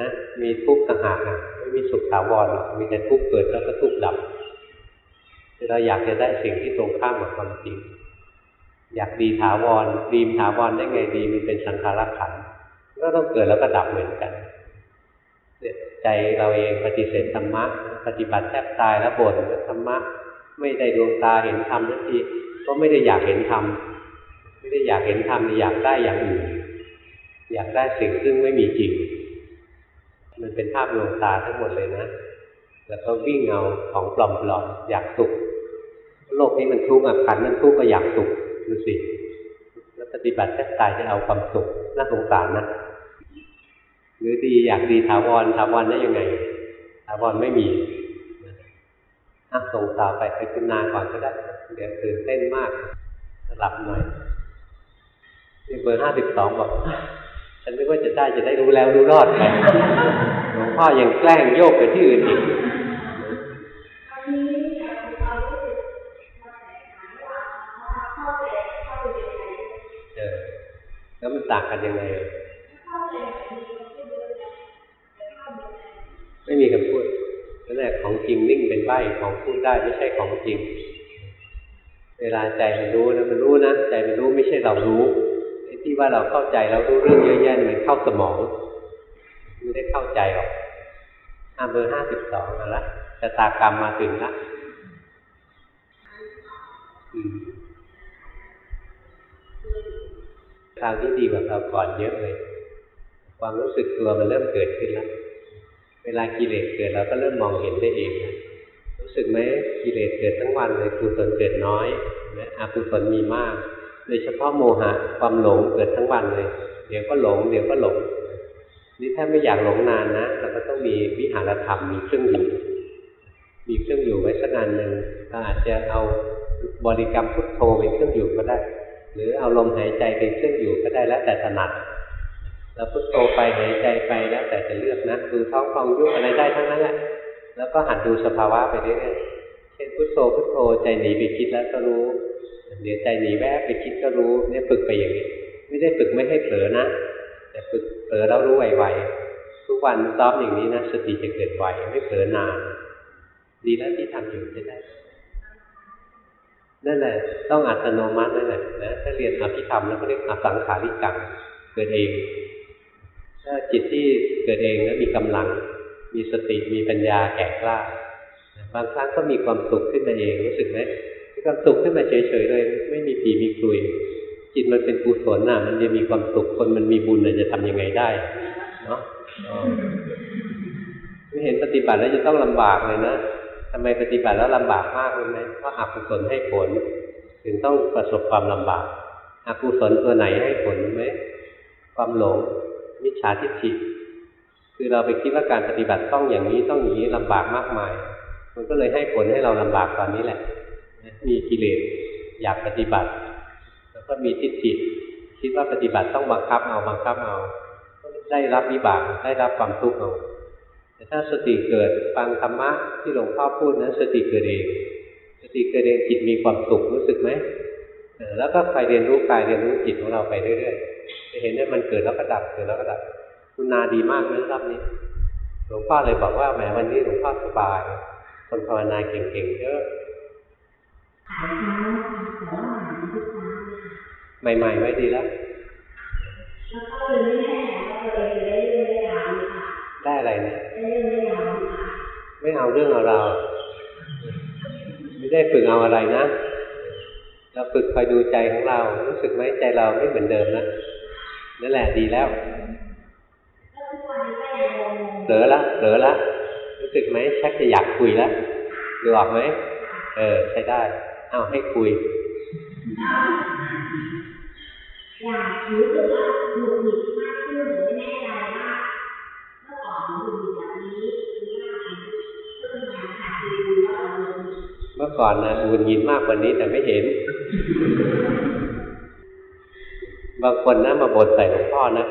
นะมีทุกต่างหากนะไม่มีสุขถาวรหรอกมีแต่ทุกเกิดแล้วก็ทุกดับเราอยากจะได้สิ่งที่ตรงข้ามกับความจริง อยากดีถาวรดีมถาวรได้ไงดีมันเป็นสังขารขันธ์ ก็ต้องเกิดแล้วก็ดับเหมือนกันเนี่ยใจเราเองปฏิเสธธรรมะ ปฏิบัติแทบตายแล้วบ่นธรรมะ ไม่ได้ดวงตาเห็นธรรมทันทีก็ไม่ได้อยากเห็นธรรมไม่ได้อยากเห็นธรรมอยากได้อย่างอื่นอยากได้สิ่งซึ่งไม่มีจริง มันเป็นภาพดวงตาทั้งหมดเลยนะแล้วก็วิ่งเอาของปลอมๆอยากสุข โลกนี้มันทุกข์อะขันมันทุกข์ก็อยากสุขดูสิแล้วปฏิบัติแทบตายจะเอาความสุขน่าสงสารนะ หรือดีอยากดีถาวรถาวรได้ยังไงถาวรไม่มีอะส่งต่อไปไปคุณนาก่อนก็ได้เดี๋ยวตื่นเต้นมากสลับหน่อยนี่เบอร์ห้าสิบสองบอกฉันนึกว่าจะได้จะได้รู้แล้วรู้รอดไปหลวงพ่อยังแกล้งโยกไปที่อื่นอีกอันนี้อยากมีความรู้สึกมาแตกต่างระหว่างเข้าใจเข้าใจยังไงเออแล้วมันต่างกันยังไง ไม่มีคำพูดนั่นแหละของจริงนิ่งเป็นใบของพูดได้ไม่ใช่ของจริง เวลาใจมันรู้นะมันรู้นะใจมันรู้ไม่ใช่เรารู้ที่ว่าเราเข้าใจเรารู้เรื่องเยอะแยะมันเข้าสมองไม่ได้เข้าใจหรอกอ่าเบอร์ห้าสิบสองมาละชะตากรรมมาถึงละคราวนี้ดีกว่าเราวก่อนเยอะเลย ความรู้สึกตัวมันเริ่มเกิดขึ้นแล้ว เวลากิเลสเกิดเราก็เริ่มมองเห็นได้เองรู้สึกไหมกิเลสเกิดทั้งวันเลยกุศลเกิดน้อยนะอกุศลมีมาก โดยเฉพาะโมหะความหลงเกิดทั้งวันเลย เดี๋ยวก็หลง เดี๋ยวก็หลง นี่ถ้าไม่อยากหลงนานนะเราก็ต้องมีวิหารธรรมมีเครื่องอยู่ มีเครื่องอยู่ไว้สักนานหนึ่งเราอาจจะเอาบริกรรมพุทโธเป็นเครื่องอยู่ก็ได้ หรือเอาลมหายใจเป็นเครื่องอยู่ก็ได้แล้วแต่ถนัด เราพุทโธไปหายใจไปแล้วแต่จะเลือกนะดูท้องฟองยุบอะไรได้ทั้งนั้นแหละแล้วก็หัดดูสภาวะไปเรื่อยๆเช่นพุทโธพุทโธใจหนีไปคิดแล้วก็รู้เดี๋ยวใจหนีแวบไปคิดก็รู้เนี่ยฝึกไปอย่างนี้ ไม่ได้ฝึกไม่ให้เผลอนะ แต่ฝึกเผลอแล้วรู้ไวๆทุกวันซ้อมอย่างนี้นะสติจะเกิดไวไม่เผลอนานดีแล้วที่ทำอยู่จะได้นั่นแหละต้องอัตโนมัตินั่นแหละนะถ้าเรียนอภิธรรมแล้วก็เรียกอสังขาริกังเกิดเอง ถ้าจิตที่เกิดเองแล้วมีกำลัง มีสติมีปัญญาแก่กล้าบางครั้งก็มีความสุขขึ้นมาเองรู้สึกไหมมีความสุขขึ้นมาเฉยๆเลย ไม่มีผีมีกลุยจิตมันเป็นกุศลน่ะ มันจะมีความสุขคนมันมีบุญน่ะจะทำยังไงได้เนาะไม่เห็นปฏิบัติแล้วจะต้องลำบากเลยนะทำไมปฏิบัติแล้วลำบากมากรู้ไหมเพราะอกุศลให้ผล ถึงต้องประสบความลำบากอกุศลตัวไหนให้ผลรู้ไหมความหลง มิจฉาทิฏฐิคือเราไปคิดว่าการปฏิบัติต้องอย่างนี้ต้องอย่างนี้ลำบากมากมาย มันก็เลยให้ผลให้เราลำบากตอนนี้แหละ มีกิเลสอยากปฏิบัติ แล้วก็มีทิฏฐิคิดว่าปฏิบัติต้องบังคับเอาบังคับเอาได้รับวิบากได้รับความทุกข์เอาแต่ถ้าสติเกิดฟังธรรมะที่หลวงพ่อพูดนั้นสติเกิดเอง สติเกิดเองจิตมีความสุขรู้สึกไหมแล้วก็ไปเรียนรู้กายเรียนรู้จิตของเราไปเรื่อยๆ จะเห็นว่ามันเกิดแล้วก็ดับเกิดแล้วก็ดับ คุณนาดีมากนะรอบนี้หลวงพ่อเลยบอกว่าแหมวันนี้หลวงพ่อสบาย คนภาวนาเก่งๆเยอะใหม่ๆไว้ดีแล้วแล้วก็เลยไม่แน่องจะได้เรื่องได้ราวไหมคะได้อะไรเนี่ยได้เรื่องได้ราวไหมคะไม่เอาเรื่องเอาเราไม่ได้ฝึกเอาอะไรนะ เราฝึกคอยดูใจของเรา รู้สึกไหมใจเราไม่เหมือนเดิมนะ นั่นแหละดีแล้วแล้วทุกวันนี้ก็ยังงงเผลอละเผลอละไม่รู้สึกไหมชักจะอยากคุยแล้วดูออกไหมเออ ใช้ได้ เอาให้คุยอยากรู้สึกว่าหงุดหงิดมากขึ้นหรือไม่แน่ใจว่าเมื่อก่อนหงุดหงิดแบบนี้นี่ว่าเพิ่งมาหาดูว่าเราหงุดหงิดเมื่อก่อนนะหงุดหงิดมากกว่านี้แต่ไม่เห็น บางคนนะมาบ่นใส่หลวงพ่อนะ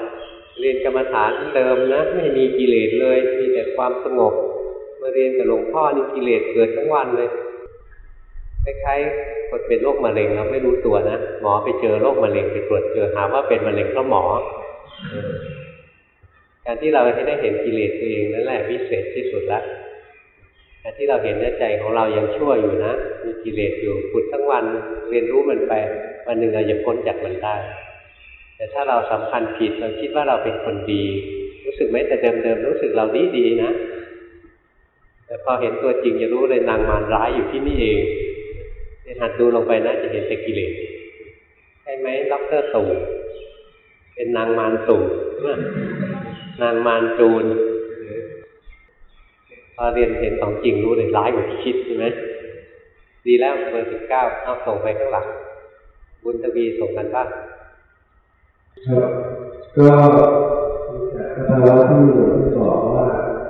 เรียนกรรมฐานเดิมนะ ไม่มีกิเลสเลย มีแต่ความสงบ มาเรียนกับหลวงพ่อนี่กิเลสเกิดทั้งวันเลยคล้ายๆคนเป็นโรคมะเร็งเราไม่รู้ตัวนะหมอไปเจอโรคมะเร็งไปตรวจเจอหาว่าเป็นมะเร็งเพราะหมอ การที่เราได้เห็นกิเลสตัวเองนั่นแหละวิเศษที่สุดละการที่เราเห็นว่าใจของเรายังชั่วอยู่นะ มีกิเลสอยู่ขุดทั้งวันเรียนรู้มันไป วันหนึ่งเราจะพ้นจากมันได้ แต่ถ้าเราสำคัญผิดเราคิดว่าเราเป็นคนดี รู้สึกไหมแต่เดิมๆรู้สึกเราดีดีนะ แต่พอเห็นตัวจริงจะรู้เลยนางมารร้ายอยู่ที่นี่เองเหัดดูลงไปนะจะเห็นแต่กิเลสใช่ไหมด็อกเตอร์ตู่เป็นนางมารตู่นางมารจูนพอเรียนเห็นของจริงรู้เลยร้ายกว่าที่คิดใช่ไหมดีแล้วเบอร์สิบเก้าเอาส่งไปข้างหลังบุญทวีส่งกันบ้าง ครับก็จากสภาวะที่หลวงพ่อบอกว่า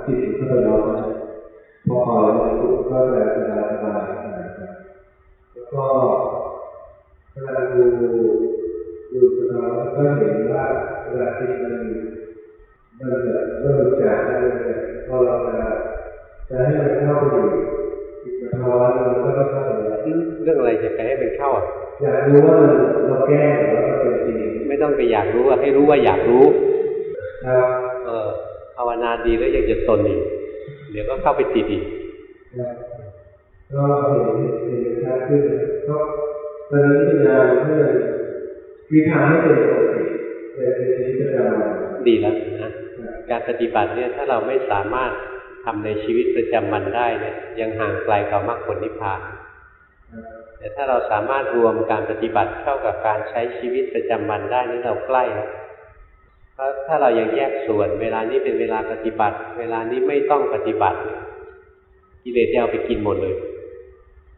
จิตก็จะร้อนพอปล่อยมันปุ๊บก็จะสบายสบายนะครับแล้วก็เวลาดูดูสภาวะก็เห็นว่าเวลาจิตมันมันจะเริ่มจากอะไรพอเราจะจะให้มันเข้าไปอยู่จิตสภาวะมันก็ต้องเข้าไปเรื่องอะไรจะไปให้เป็นเข้าอะอยากรู้ว่าเราแก้หรือว่า เป็นจริงไม่ต้องไปอยากรู้อะให้รู้ว่าอยากรู้ครับเออภาวนาดีแล้วยังจะตนอีกเดี๋ยวก็เข้าไปติดอีกครับก็เห็นเห็นชัดขึ้นก็ตอนนี้พยายามเพื่อคือทำให้เป็นปกติในชีวิตประจำวันดีแล้วนะการปฏิบัติเนี่ยถ้าเราไม่สามารถทำในชีวิตประจำวันได้เนี่ยยังห่างไกลกับมรรคผลนิพพาน แต่ถ้าเราสามารถรวมการปฏิบัติเข้ากับการใช้ชีวิตประจำวันได้นี่เราใกล้เพราะถ้าเรายังแยกส่วน เวลานี้เป็นเวลาปฏิบัติ เวลานี้ไม่ต้องปฏิบัติกิเลสจะเอาไปกินหมดเลย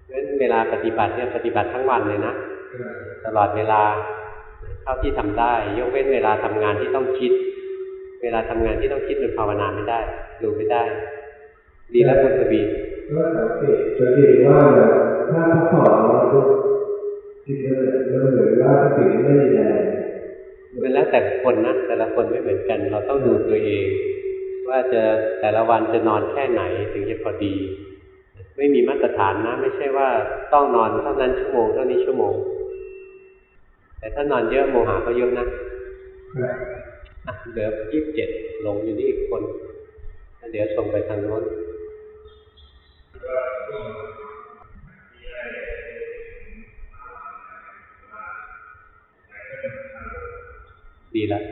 เพราะฉะนั้นเวลาปฏิบัติเนี่ยปฏิบัติทั้งวันเลยนะตลอดเวลาเท่าที่ทำได้ ยกเว้นเวลาทำงานที่ต้องคิด เวลาทำงานที่ต้องคิดเป็นภาวนาไม่ได้ ดูไม่ได้ ดีแล้วคุณทวี ก็สังเกตสังเกตว่าถ้าพักผ่อนแล้วก็จิตมันมันเหมือนว่าสติไม่มีแรงมันแล้วแต่คนนะแต่ละคนไม่เหมือนกัน เราต้องดูตัวเอง ว่าจะแต่ละวันจะนอนแค่ไหนถึงจะพอดี ไม่มีมาตรฐานนะ ไม่ใช่ว่าต้องนอนเท่านั้นชั่วโมงเท่านี้ชั่วโมง แต่ถ้านอนเยอะโมหะก็เยอะนะอะเหลือยี่สิบเจ็ดหลงอยู่นี่อีกคน เดี๋ยวส่งไปทางโน้น ดีล้ว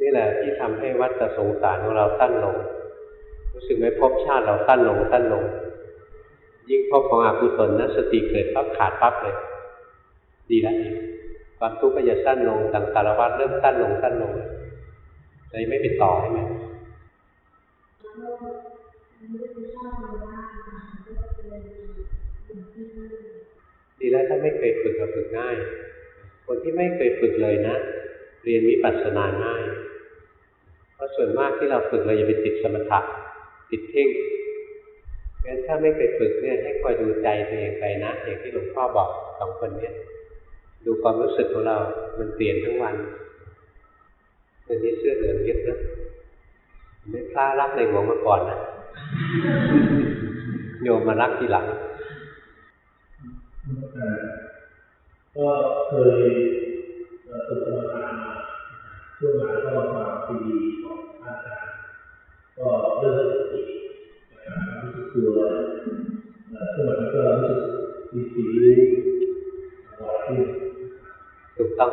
นี่แหละที่ทำให้วัฏสงสารของเราสั้นลง รู้สึกไหมภพชาติเราสั้นลงสั้นลง ยิ่งภพของอกุศลนะสติเกิดปั๊บขาดปั๊บเลย ดีแล้วความทุกข์ก็จะสั้นลงสังสารวัฏเริ่มสั้นลงสั้นลงเลยไม่เป็นต่อใช่ไหม ดีแล้วถ้าไม่เคยฝึกก็ฝึกง่าย คนที่ไม่เคยฝึกเลยนะ เรียนวิปัสสนาง่าย เพราะส่วนมากที่เราฝึกเราจะไปติดสมถะติดเพ่งงั้นถ้าไม่เคยฝึกเนี่ยให้คอยดูใจตัวเองไปนะอย่างที่หลวงพ่อบอกสองคนเนี่ยดูความรู้สึกของเรา มันเปลี่ยนทั้งวันเดี๋ยวนี้เสื้อเหลืองเยอะนะไม่กล้ารักในหลวงมาก่อนนะโยมมารักทีหลัง ก็เคยฝึกกรรมฐานมาช่วงหลังก็มาปีดีของอาจารย์ก็เริ่มสติการรู้สึกตัวช่วงหลังก็รู้สึกมีสีบ่อยขึ้นถูกต้อง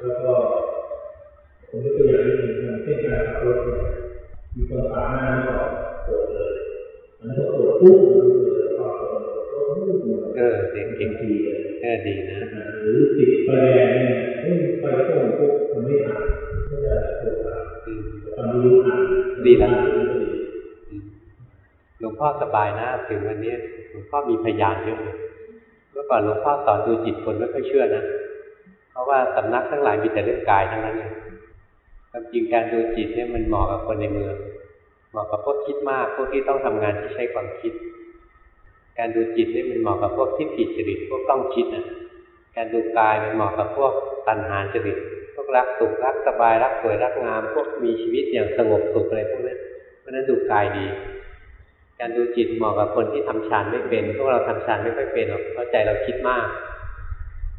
แล้วก็ผมยกตัวอย่างนิดนึงอย่างเช่นการขับรถมีคนปาดหน้าก็โกรธเลยอันนั้นก็โกรธปุ๊บ เลยเออเด็กทัเก่นงทีเลยแค่ดีนะหรือติดไฟแดงเนี่ยเอ้ยไฟส้มปุ๊บมันไม่ผ่านก็จะโกรธอะอืมตอนนี้รู้ผ่านดีนะผ่านก็ดีอืมพ่อสบายนะถึงวันนี้หลวงพ่อมีพยานเยอะเลยเมื่อก่อนหลวงพ่อสอนดูจิตคนไม่ค่อยเชื่อนะเพราะว่าสำนักทั้งหลายมีแต่เรื่องกายทั้งนั้นเลยความจริงการดูจิตเนี่ยมันเหมาะกับคนในเมืองเหมาะกับพวกคิดมากพวกที่ต้องทำงานที่ใช้ความคิด การดูจิตนี่มันเหมาะกับพวกที่ผิดจริตพวกต้องคิดนะการดูกายมันเหมาะกับพวกตัณหาจริตพวกรักสุขรักสบายรักสวยรักงาม พวกมีชีวิตอย่างสงบสุขอะไรพวกนี้เพราะนั้นดูกายดี การดูจิตเหมาะกับคนที่ทำฌานไม่เป็น พวกเราทำฌานไม่ค่อยเป็นหรอกเพราะใจเราคิดมาก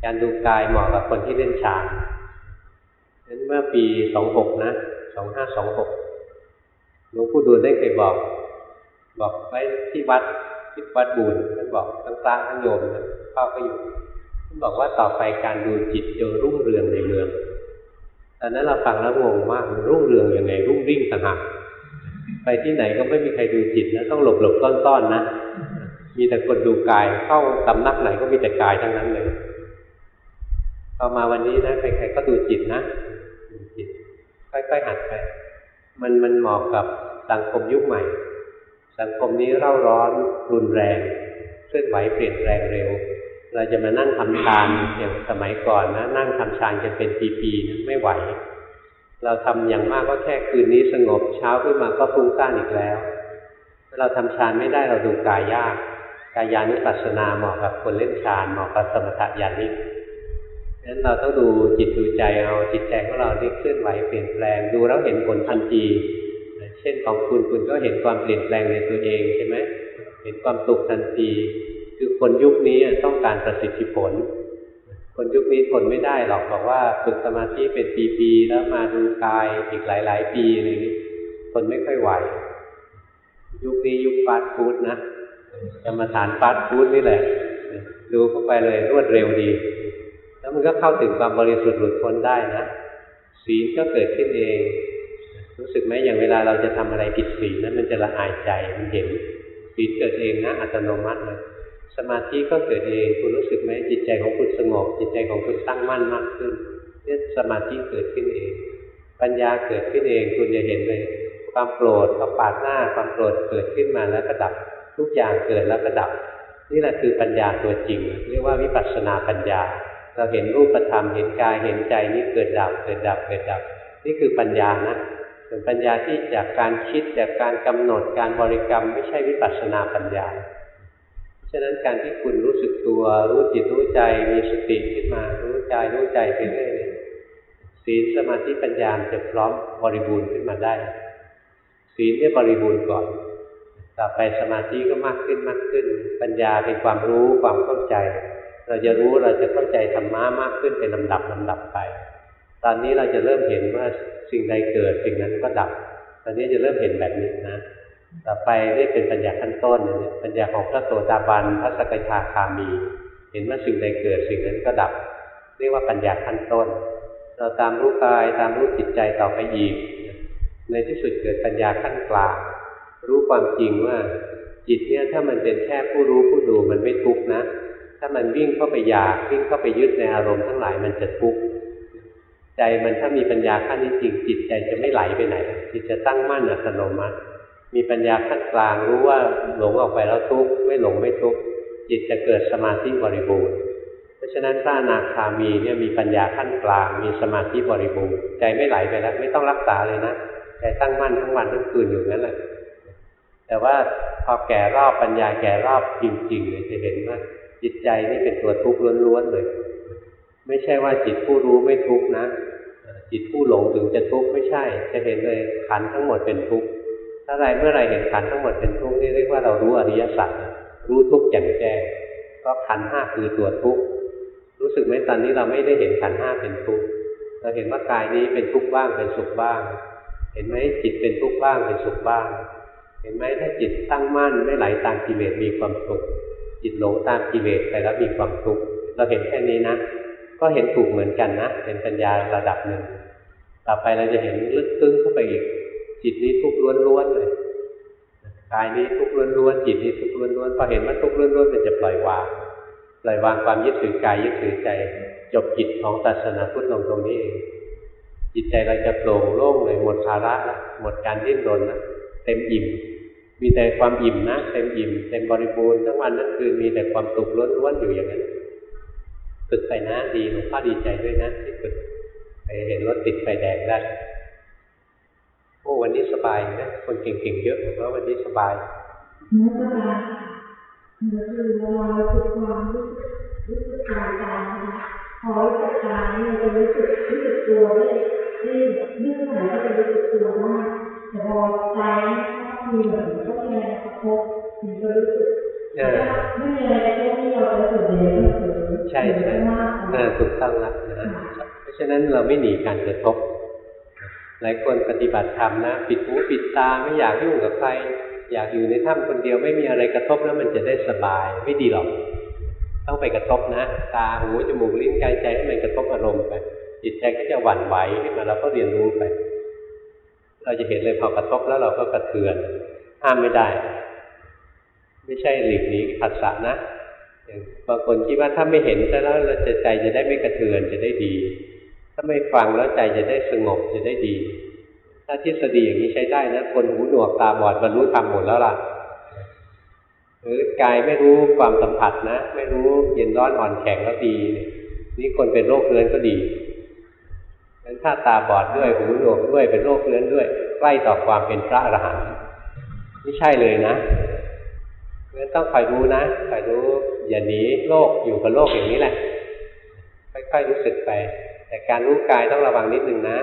การดูกายเหมาะกับคนที่เล่นฌานนั้นเมื่อปีสองหกนะสองห้าสองหกหลวงปู่ดูลได้เคยบอก บอกไว้ที่วัด ที่วัดบูรท่านบอกทั้งพระทั้งโยมนะเข้าก็อยู่ท่านบอกว่าต่อไปการดูจิตจะรุ่งเรืองในเมืองตอนนั้นเราฟังแล้วงงมากมันรุ่งเรืองอยังไง รุ่งริ่งต่างหากไปที่ไหนก็ไม่มีใครดูจิตนะต้องหลบหลบซ่อนซ่อนนะมีแต่คนดูกายเข้าตำนักไหนก็มีแต่กายทั้งนั้นเลยพอมาวันนี้นะใครๆก็ดูจิตนะดูจิตค่อยๆหัดไป มันมันเหมาะกับสังคมยุคใหม่ สังคมนี้เร่าร้อนรุนแรงเคลื่อนไหวเปลี่ยนแปลงเร็ว เราจะมานั่งทำฌานอย่างสมัยก่อนนะนั่งทำฌานกันเป็นปีๆนะไม่ไหว เราทำอย่างมากก็แค่คืนนี้สงบเช้าขึ้นมาก็ฟุ้งซ่านอีกแล้ว เราทำฌานไม่ได้เราดูกายยากกายานุปัสสนาเหมาะกับคนเล่นฌานเหมาะกับสมถะญาณิกงั้นเราต้องดูจิตดูใจเอาจิตใจของเราที่เคลื่อนไหวเปลี่ยนแปลงดูแล้วเห็นผลทันที เช่นของคุณคุณก็เห็นความเปลี่ยนแปลงในตัวเองใช่ไหมเห็นความสุขทันที คือคนยุคนี้ต้องการประสิทธิผล คนยุคนี้ทนไม่ได้หรอกบอกว่าฝึกสมาธิเป็นปีๆแล้วมาดูกายอีกหลาย ๆ ปีอะไรอย่างนี้ทนไม่ค่อยไหว ยุคนี้ยุคฟาสต์ฟู้ดนะกรรมฐานฟาสต์ฟู้ดนี่แหละ ดูเข้าไปเลยรวดเร็วดี แล้วมันก็เข้าถึงความบริสุทธิ์หลุดพ้นได้นะศีลก็เกิดขึ้นเอง รู้สึกไหมอย่างเวลาเราจะทำอะไรผิดศีลนั้นมันจะละอายใจมันเห็นศีลเกิดเองนะอัตโนมัติเลยสมาธิก็เกิดเองคุณรู้สึกไหมจิตใจของคุณสงบจิตใจของคุณตั้งมั่นมากขึ้นเนี่ยสมาธิเกิดขึ้นเอง ปัญญาเกิดขึ้นเองคุณจะเห็นเลย ความโกรธก็ปาดหน้าความโกรธเกิดขึ้นมาแล้วก็ดับทุกอย่างเกิดแล้วก็ดับ นี่แหละคือปัญญาตัวจริง เรียกว่าวิปัสสนาปัญญา เราเห็นรูปธรรมเห็นกายเห็นใจนี่เกิดดับเกิดดับเกิดดับ นี่คือปัญญานะ ส่วนปัญญาที่จากการคิดจากการกำหนดการบริกรรม ไม่ใช่วิปัสสนาปัญญาเพราะฉะนั้นการที่คุณรู้สึกตัวรู้จิตรู้ใจมีสติขึ้นมารู้ใจรู้ใจไปเรื่อยศีลสมาธิปัญญาจะพร้อมบริบูรณ์ขึ้นมาได้ศีลเนี่ยบริบูรณ์ก่อน ต่อไปสมาธิก็มากขึ้นมากขึ้น ปัญญาเป็นความรู้ความเข้าใจ เราจะรู้เราจะเข้าใจธรรมะมากขึ้นเป็นลำดับลำดับไป ตอนนี้เราจะเริ่มเห็นว่าสิ่งใดเกิดสิ่งนั้นก็ดับ ตอนนี้จะเริ่มเห็นแบบนี้นะ ต่อไปนี่เป็นปัญญาขั้นต้นเนี่ยปัญญาของพระโสดาบันพระสกทาคามี เห็นว่าสิ่งใดเกิดสิ่งนั้นก็ดับ เรียกว่าปัญญาขั้นต้น เราตามรู้กายตามรู้จิตใจต่อไปอีก ในที่สุดเกิดปัญญาขั้นกลางรู้ความจริงว่าจิตเนี่ยถ้ามันเป็นแค่ผู้รู้ผู้ดูมันไม่ทุกข์นะ ถ้ามันวิ่งเข้าไปอยากวิ่งเข้าไปยึดในอารมณ์ทั้งหลายมันจะทุกข์ ใจมันถ้ามีปัญญาขั้นนี้จริงจิตใจจะไม่ไหลไปไหน จิตจะตั้งมั่นอัตโนมัติ มีปัญญาขั้นกลางรู้ว่าหลงออกไปแล้วทุกข์ไม่หลงไม่ทุกข์จิตจะเกิดสมาธิบริบูรณ์เพราะฉะนั้นพระอนาคามีเนี่ยมีปัญญาขั้นกลาง มีสมาธิบริบูรณ์ใจไม่ไหลไปแล้วไม่ต้องรักษาเลยนะใจตั้งมั่นทั้งวันทั้งคืนอยู่นั่นแหละแต่ว่าพอแก่รอบปัญญาแก่รอบจริงๆเลยจะเห็นว่าจิตใจนี่เป็นตัวทุกข์ล้วนๆเลย ไม่ใช่ว่าจิตผู้รู้ไม่ทุกข์นะจิตผู้หลงถึงจะทุกข์ไม่ใช่ จะเห็นเลยขันทั้งหมดเป็นทุกข์ถ้าไรเมื่อไรเห็นขันทั้งหมดเป็นทุกข์นี่เรียกว่าเรารู้อริยสัจรู้ทุกข์แจ่มแจ้งเพราะขันห้าคือตัวทุกข์รู้สึกไหมตอนนี้เราไม่ได้เห็นขันห้าเป็นทุกข์เราเห็นว่ากายนี้เป็นทุกข์บ้างเป็นสุขบ้าง เห็นไหมจิตเป็นทุกข์บ้างเป็นสุขบ้าง เห็นไหมถ้าจิตตั้งมั่นไม่ไหลตามกิเลสมีความสุขจิตหลงตามกิเลสไปแล้วมีความทุกข์เราเห็นแค่นี้นะ ก็เห็นถูกเหมือนกันนะ เป็นปัญญาระดับหนึ่ง ต่อไปเราจะเห็นลึกซึ้งเข้าไปอีก จิตนี้ทุกข์ล้วนๆเลยกายนี้ทุกข์ล้วนๆจิตนี้ทุกข์ล้วนๆพอเห็นว่าทุกข์ล้วนๆมันจะปล่อยวางปล่อยวางความยึดถือกายยึดถือใจ จบกิจของศาสนาพุทธลงตรงนี้เองจิตใจเราจะโปร่งโล่งเลยหมดภาระแล้วหมดการดิ้นรนแล้วเต็มอิ่มมมีแต่ความอิ่มนะ เต็มอิ่ม เต็มบริบูรณ์ทั้งวันทั้งคืนมีแต่ความสุขล้วนๆอยู่อย่างนั้น ฝึกไปนะดีหลวงพ่อดีใจด้วยนะที่ฝึกไปเห็นรถติดไฟแดงได้โอ้วันนี้สบายนะคนเก่งๆเยอะเพราะวันนี้สบายเนื้อสบายเนื้อคือเวลาเราฝึกความรู้สึกรู้สึกกายกายนะคะพอรู้สึกกายเนี่ยจะรู้สึกรู้สึกตัวได้ได้ยืดไหนก็จะรู้สึกตัวได้แต่พอใจถ้ามีแบบก็มีอะไรกระทบมันก็รู้สึกเออไม่มีอะไรกระทบที่เราจะรู้สึกเลยก็คือ ใช่ใช่มากกเอว่าอถูกต้องแล้วนะเพราะฉะนั้นเราไม่หนีการกระทบ หลายคนปฏิบัติธรรมนะปิดหูปิดตาไม่อยากยุ่งกับใครอยากอยู่ในถ้ำคนเดียวไม่มีอะไรกระทบแล้วมันจะได้สบายไม่ดีหรอก ต้องไปกระทบนะ ตาหูจมูกลิ้นกายใจให้มันกระทบอารมณ์ไปจิตใจก็จะหวั่นไหวขึ้นมาเราก็เรียนรู้ไป เราจะเห็นเลยพอกระทบแล้วเราก็กระเทือนห้ามไม่ได้ ไม่ใช่หลีกหนีผัสสะนะอย่าง บางคนคิดว่าถ้าไม่เห็นซะแล้วเราจะใจจะได้ไม่กระเทือนจะได้ดี ถ้าไม่ฟังแล้วใจจะได้สงบจะได้ดี ถ้าทฤษฎีอย่างนี้ใช้ได้นะคนหูหนวกตาบอดบรรลุธรรมหมดแล้วล่ะหรือกายไม่รู้ความสัมผัสนะ ไม่รู้เย็นร้อนอ่อนแข็งแล้วดีนี่ยนี่คนเป็นโรคเรื้อนก็ดีงั้นถ้าตาบอดด้วยหูหนวกด้วยเป็นโรคเรื้อนด้วย ใกล้ต่อความเป็นพระอรหันต์ไม่ใช่เลยนะงั้นต้องคอยรู้นะคอยรู้ อย่าหนีโลกอยู่กับโลกอย่างนี้แหละ ค่อยๆรู้สึกไป แต่การรู้กายต้องระวังนิดนึงนะ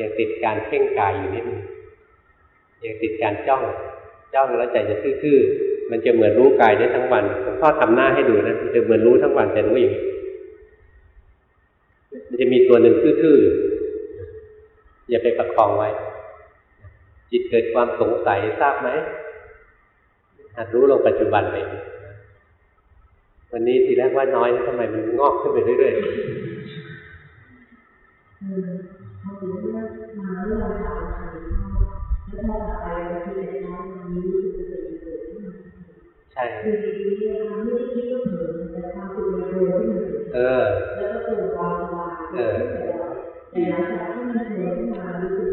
ยังติดการเพ่งกายอยู่นิดนึงยังติดการจ้องจ้องแล้วใจจะทื่อๆมันจะเหมือนรู้กายได้ทั้งวันหลวงพ่อทำหน้าให้ดูนะมันจะเหมือนรู้ทั้งวันแต่รู้อย่างมันจะมีตัวหนึ่งทื่อๆอย่าไปประคองไว้ จิตเกิดความสงสัยทราบไหมหัดรู้ลงปัจจุบันไป วันนี้ทีแรกว่าน้อยนะทำไมมันงอกขึ้นไปเรื่อยๆเออพอถึงเรื่องมาเรื่องราวของเขาแล้วพอไปบางทีเด็กน้อยมันมีรู้สึกเกิดเกิดขึ้นมาใช่คือดีๆเนี่ยทำไม่ได้คิดว่าเผลอแต่ความสุขในตัวที่มันเกิดเออแล้วก็ตื่นตาสบายแต่หลังจากที่มันเผลอขึ้นมารู้สึก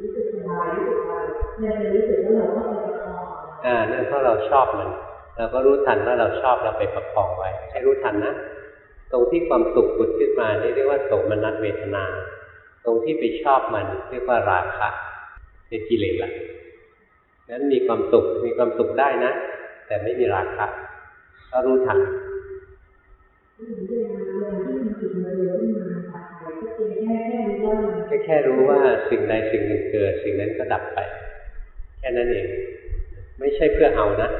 รู้สึกสบายรู้สึกอะไรเนี่ยจะรู้สึกว่าเราก็ไปประคองอ่านั่นเพราะเราชอบมัน เราก็รู้ทันว่าเราชอบเราไปประคองไว้ ให้รู้ทันนะ ตรงที่ความสุขผุดขึ้นมานี่เรียกว่าสมนัสเวทนา ตรงที่ไปชอบมันเรียกว่าราคะเป็นกิเลสละนั้นมีความสุขมีความสุขได้นะ แต่ไม่มีราคะก็รู้ทันก็แค่แค่รู้ว่าสิ่งใดสิ่งหนึ่งเกิด สิ่งนั้นก็ดับไป แค่นั้นเอง ไม่ใช่เพื่อเอานะ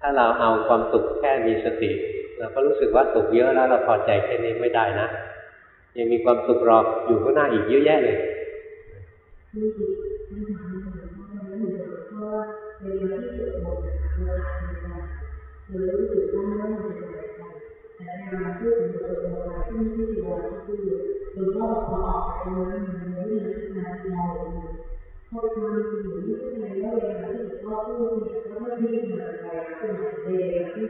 ถ้าเราเอาความสุขแค่มีสติ เราก็รู้สึกว่าสุขเยอะแล้วเราพอใจแค่นี้ไม่ได้นะ ยังมีความสุขรออยู่ข้างหน้าอีกเยอะแยะเลยที่ที่ที่ทำให้เราเพราะว่าเพราะว่าเวลาที่สวดมนต์เวลาทำงานเรา รู้สึกว่ามันเป็นอะไรแต่เวลาพูดถึงบทสวดมนต์ที่ที่ที่เราพูดหรือว่าพอออกไปตรงนั้นมันไม่ได้งานมองพอทำสิ่งนี้ที่ไหนแล้วเวลาที่เขาพูดเนี่ยแล้วก็ที่มันอะไรเป็นเวลาที่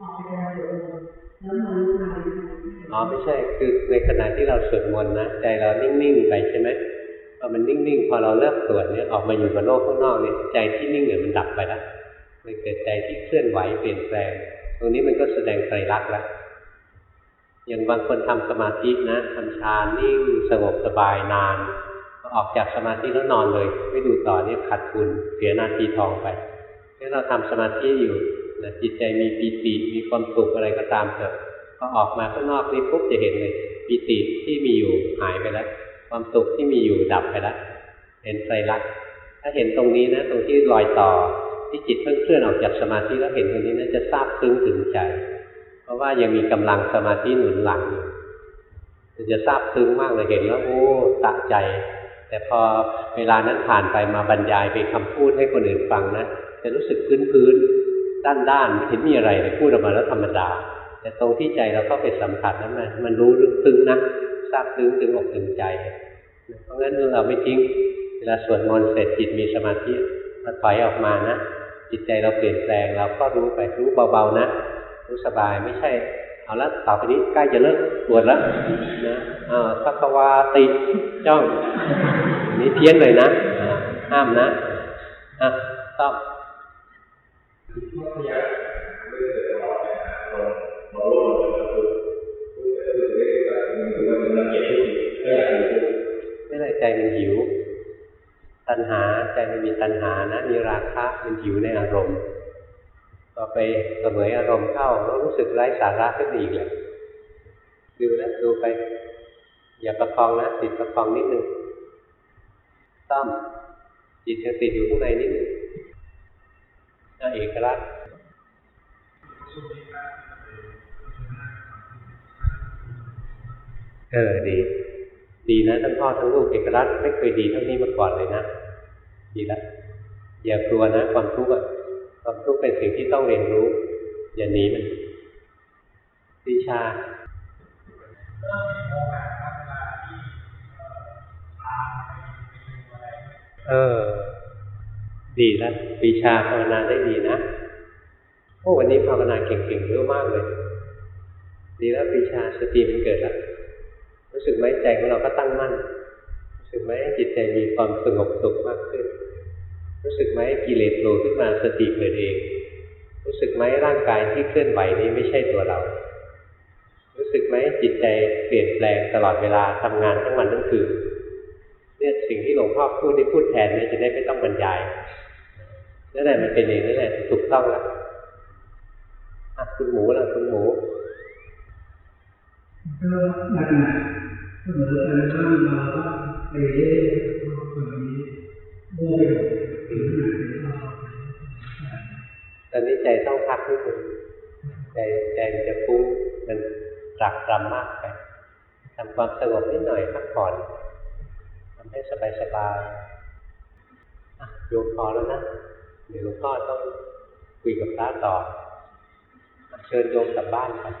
ออกไปงานสวดมนต์แล้วมันรู้งานอ๋อไม่ใช่คือในขณะที่เราสวดมนต์นะใจเรานิ่งๆไปใช่ไหมพอมันนิ่งๆ พอเราเลิกสวดเนี่ยออกมาอยู่กับโลกข้างนอกเนี่ยใจที่นิ่งเนี่ยมันดับไปแล้วมันเกิดใจที่เคลื่อนไหวเปลี่ยนแปลง ตรงนี้มันก็แสดงไตรลักษณ์แล้วอย่างบางคนทำสมาธินะทำฌานนิ่งสงบสบายนาน ออกจากสมาธิแล้วนอนเลย ไม่ดูต่อเนี่ยขาดทุนเสียนาทีทองไปถ้าเราทำสมาธิอยู่นะจิตใจมีปีติมีความสุขอะไรก็ตามเถอะพอออกมาข้างนอกนี่ปุ๊บจะเห็นเลยปีติที่มีอยู่หายไปแล้วความสุขที่มีอยู่ดับไปแล้วเห็นไตรลักษณ์ถ้าเห็นตรงนี้นะ ตรงที่รอยต่อที่จิตเพิ่งเคลื่อนออกจากสมาธิแล้วเห็นตรงนี้นะจะทราบซึ้งถึงใจ เพราะว่ายังมีกำลังสมาธิหนุนหลังอยู่จะทราบซึ้งมากเลยเห็นแล้วโอ้ตะใจ แต่พอเวลานั้นผ่านไปมาบรรยายเป็นคำพูดให้คนอื่นฟังนะจะรู้สึกพื้นพื้นด้านด้านไม่เห็นมีอะไรเลยพูดออกมาแล้วธรรมดา แต่ตรงที่ใจเราเข้าไปสัมผัสนั้นมันมันรู้ลึกซึ้งนะทราบซึ้งถึงอกถึงใจ เพราะงั้นเราไม่ทิ้งเวลาสวดมนต์เสร็จจิตมีสมาธิเราถอยออกมานะจิตใจเราเปลี่ยนแปลงเราก็รู้ไปรู้เบาๆนะรู้สบายไม่ใช่ เอาละต่อไปนี้ใกล้จะเลิกปวดแล้วนะอ่าสักวาติจ้องนี่เพี้ยนเลยนะห้ามนะอะต้องไม่ได้ใจมันหิว ตัณหาใจมันมีตัณหานะ มีราคะมันหิวในอารมณ์ พอไปเสมออารมณ์เข้าแล้วรู้สึกไร้สาระขึ้นอีกเลยดูนะดูไป อย่าประคองนะติดประคองนิดนึงต้อมจิตยังติดอยู่ข้างในนิดนึงน่าเอกลักษณ์เออดี ดีนะทั้งพ่อทั้งลูกเอกลักษณ์ไม่เคยดีเท่านี้มาก่อนเลยนะ ดีล้วอย่ากลัวนะความทุกข์อะ ความทุกข์เป็นสิ่งที่ต้องเรียนรู้ อย่าหนีมันวิชาเออ ดีแล้วปีชาภาวนาได้ดีนะโอ้วันนี้ภาวนาเก่งๆเยอะมากเลย ดีแล้วปีชาสติมันเกิดแล้วรู้สึกไหมใจของเราก็ตั้งมั่นรู้สึกไหมจิตใจมีความสงบสุขมากขึ้น รู้สึกไหมกิเลสโผล่ขึ้นมาสติเกิดเอง รู้สึกไหมร่างกายที่เคลื่อนไหวนี้ไม่ใช่ตัวเรา รู้สึกไหมจิตใจเปลี่ยนแปลงตลอดเวลาทำงานทั้งวันทั้งคืนเนี่ยสิ่งที่หลวงพ่อพูดนี่พูดแทนเนี่ยจะได้ไม่ต้องบรรยายนั่นแหละมันเป็นเองนั่นแหละถูกต้องแล้วอะคุณหมูล่ะคุณหมูก็หนักหนักเสมอกันบ้างมาบ้างไปเรื่อยๆคนนี้โม่ไปหมด ตอนนี้ใจต้องพักนิดนึงใจใจจะฟุ้งมันตรักตรำมากไปทำความสงบนิดหน่อยพักผ่อนทำให้สบายสบายๆอะโยมพอแล้วนะเดี๋ยวหลวงพ่อต้องคุยกับพระต่อ เชิญโยมกลับบ้านครับ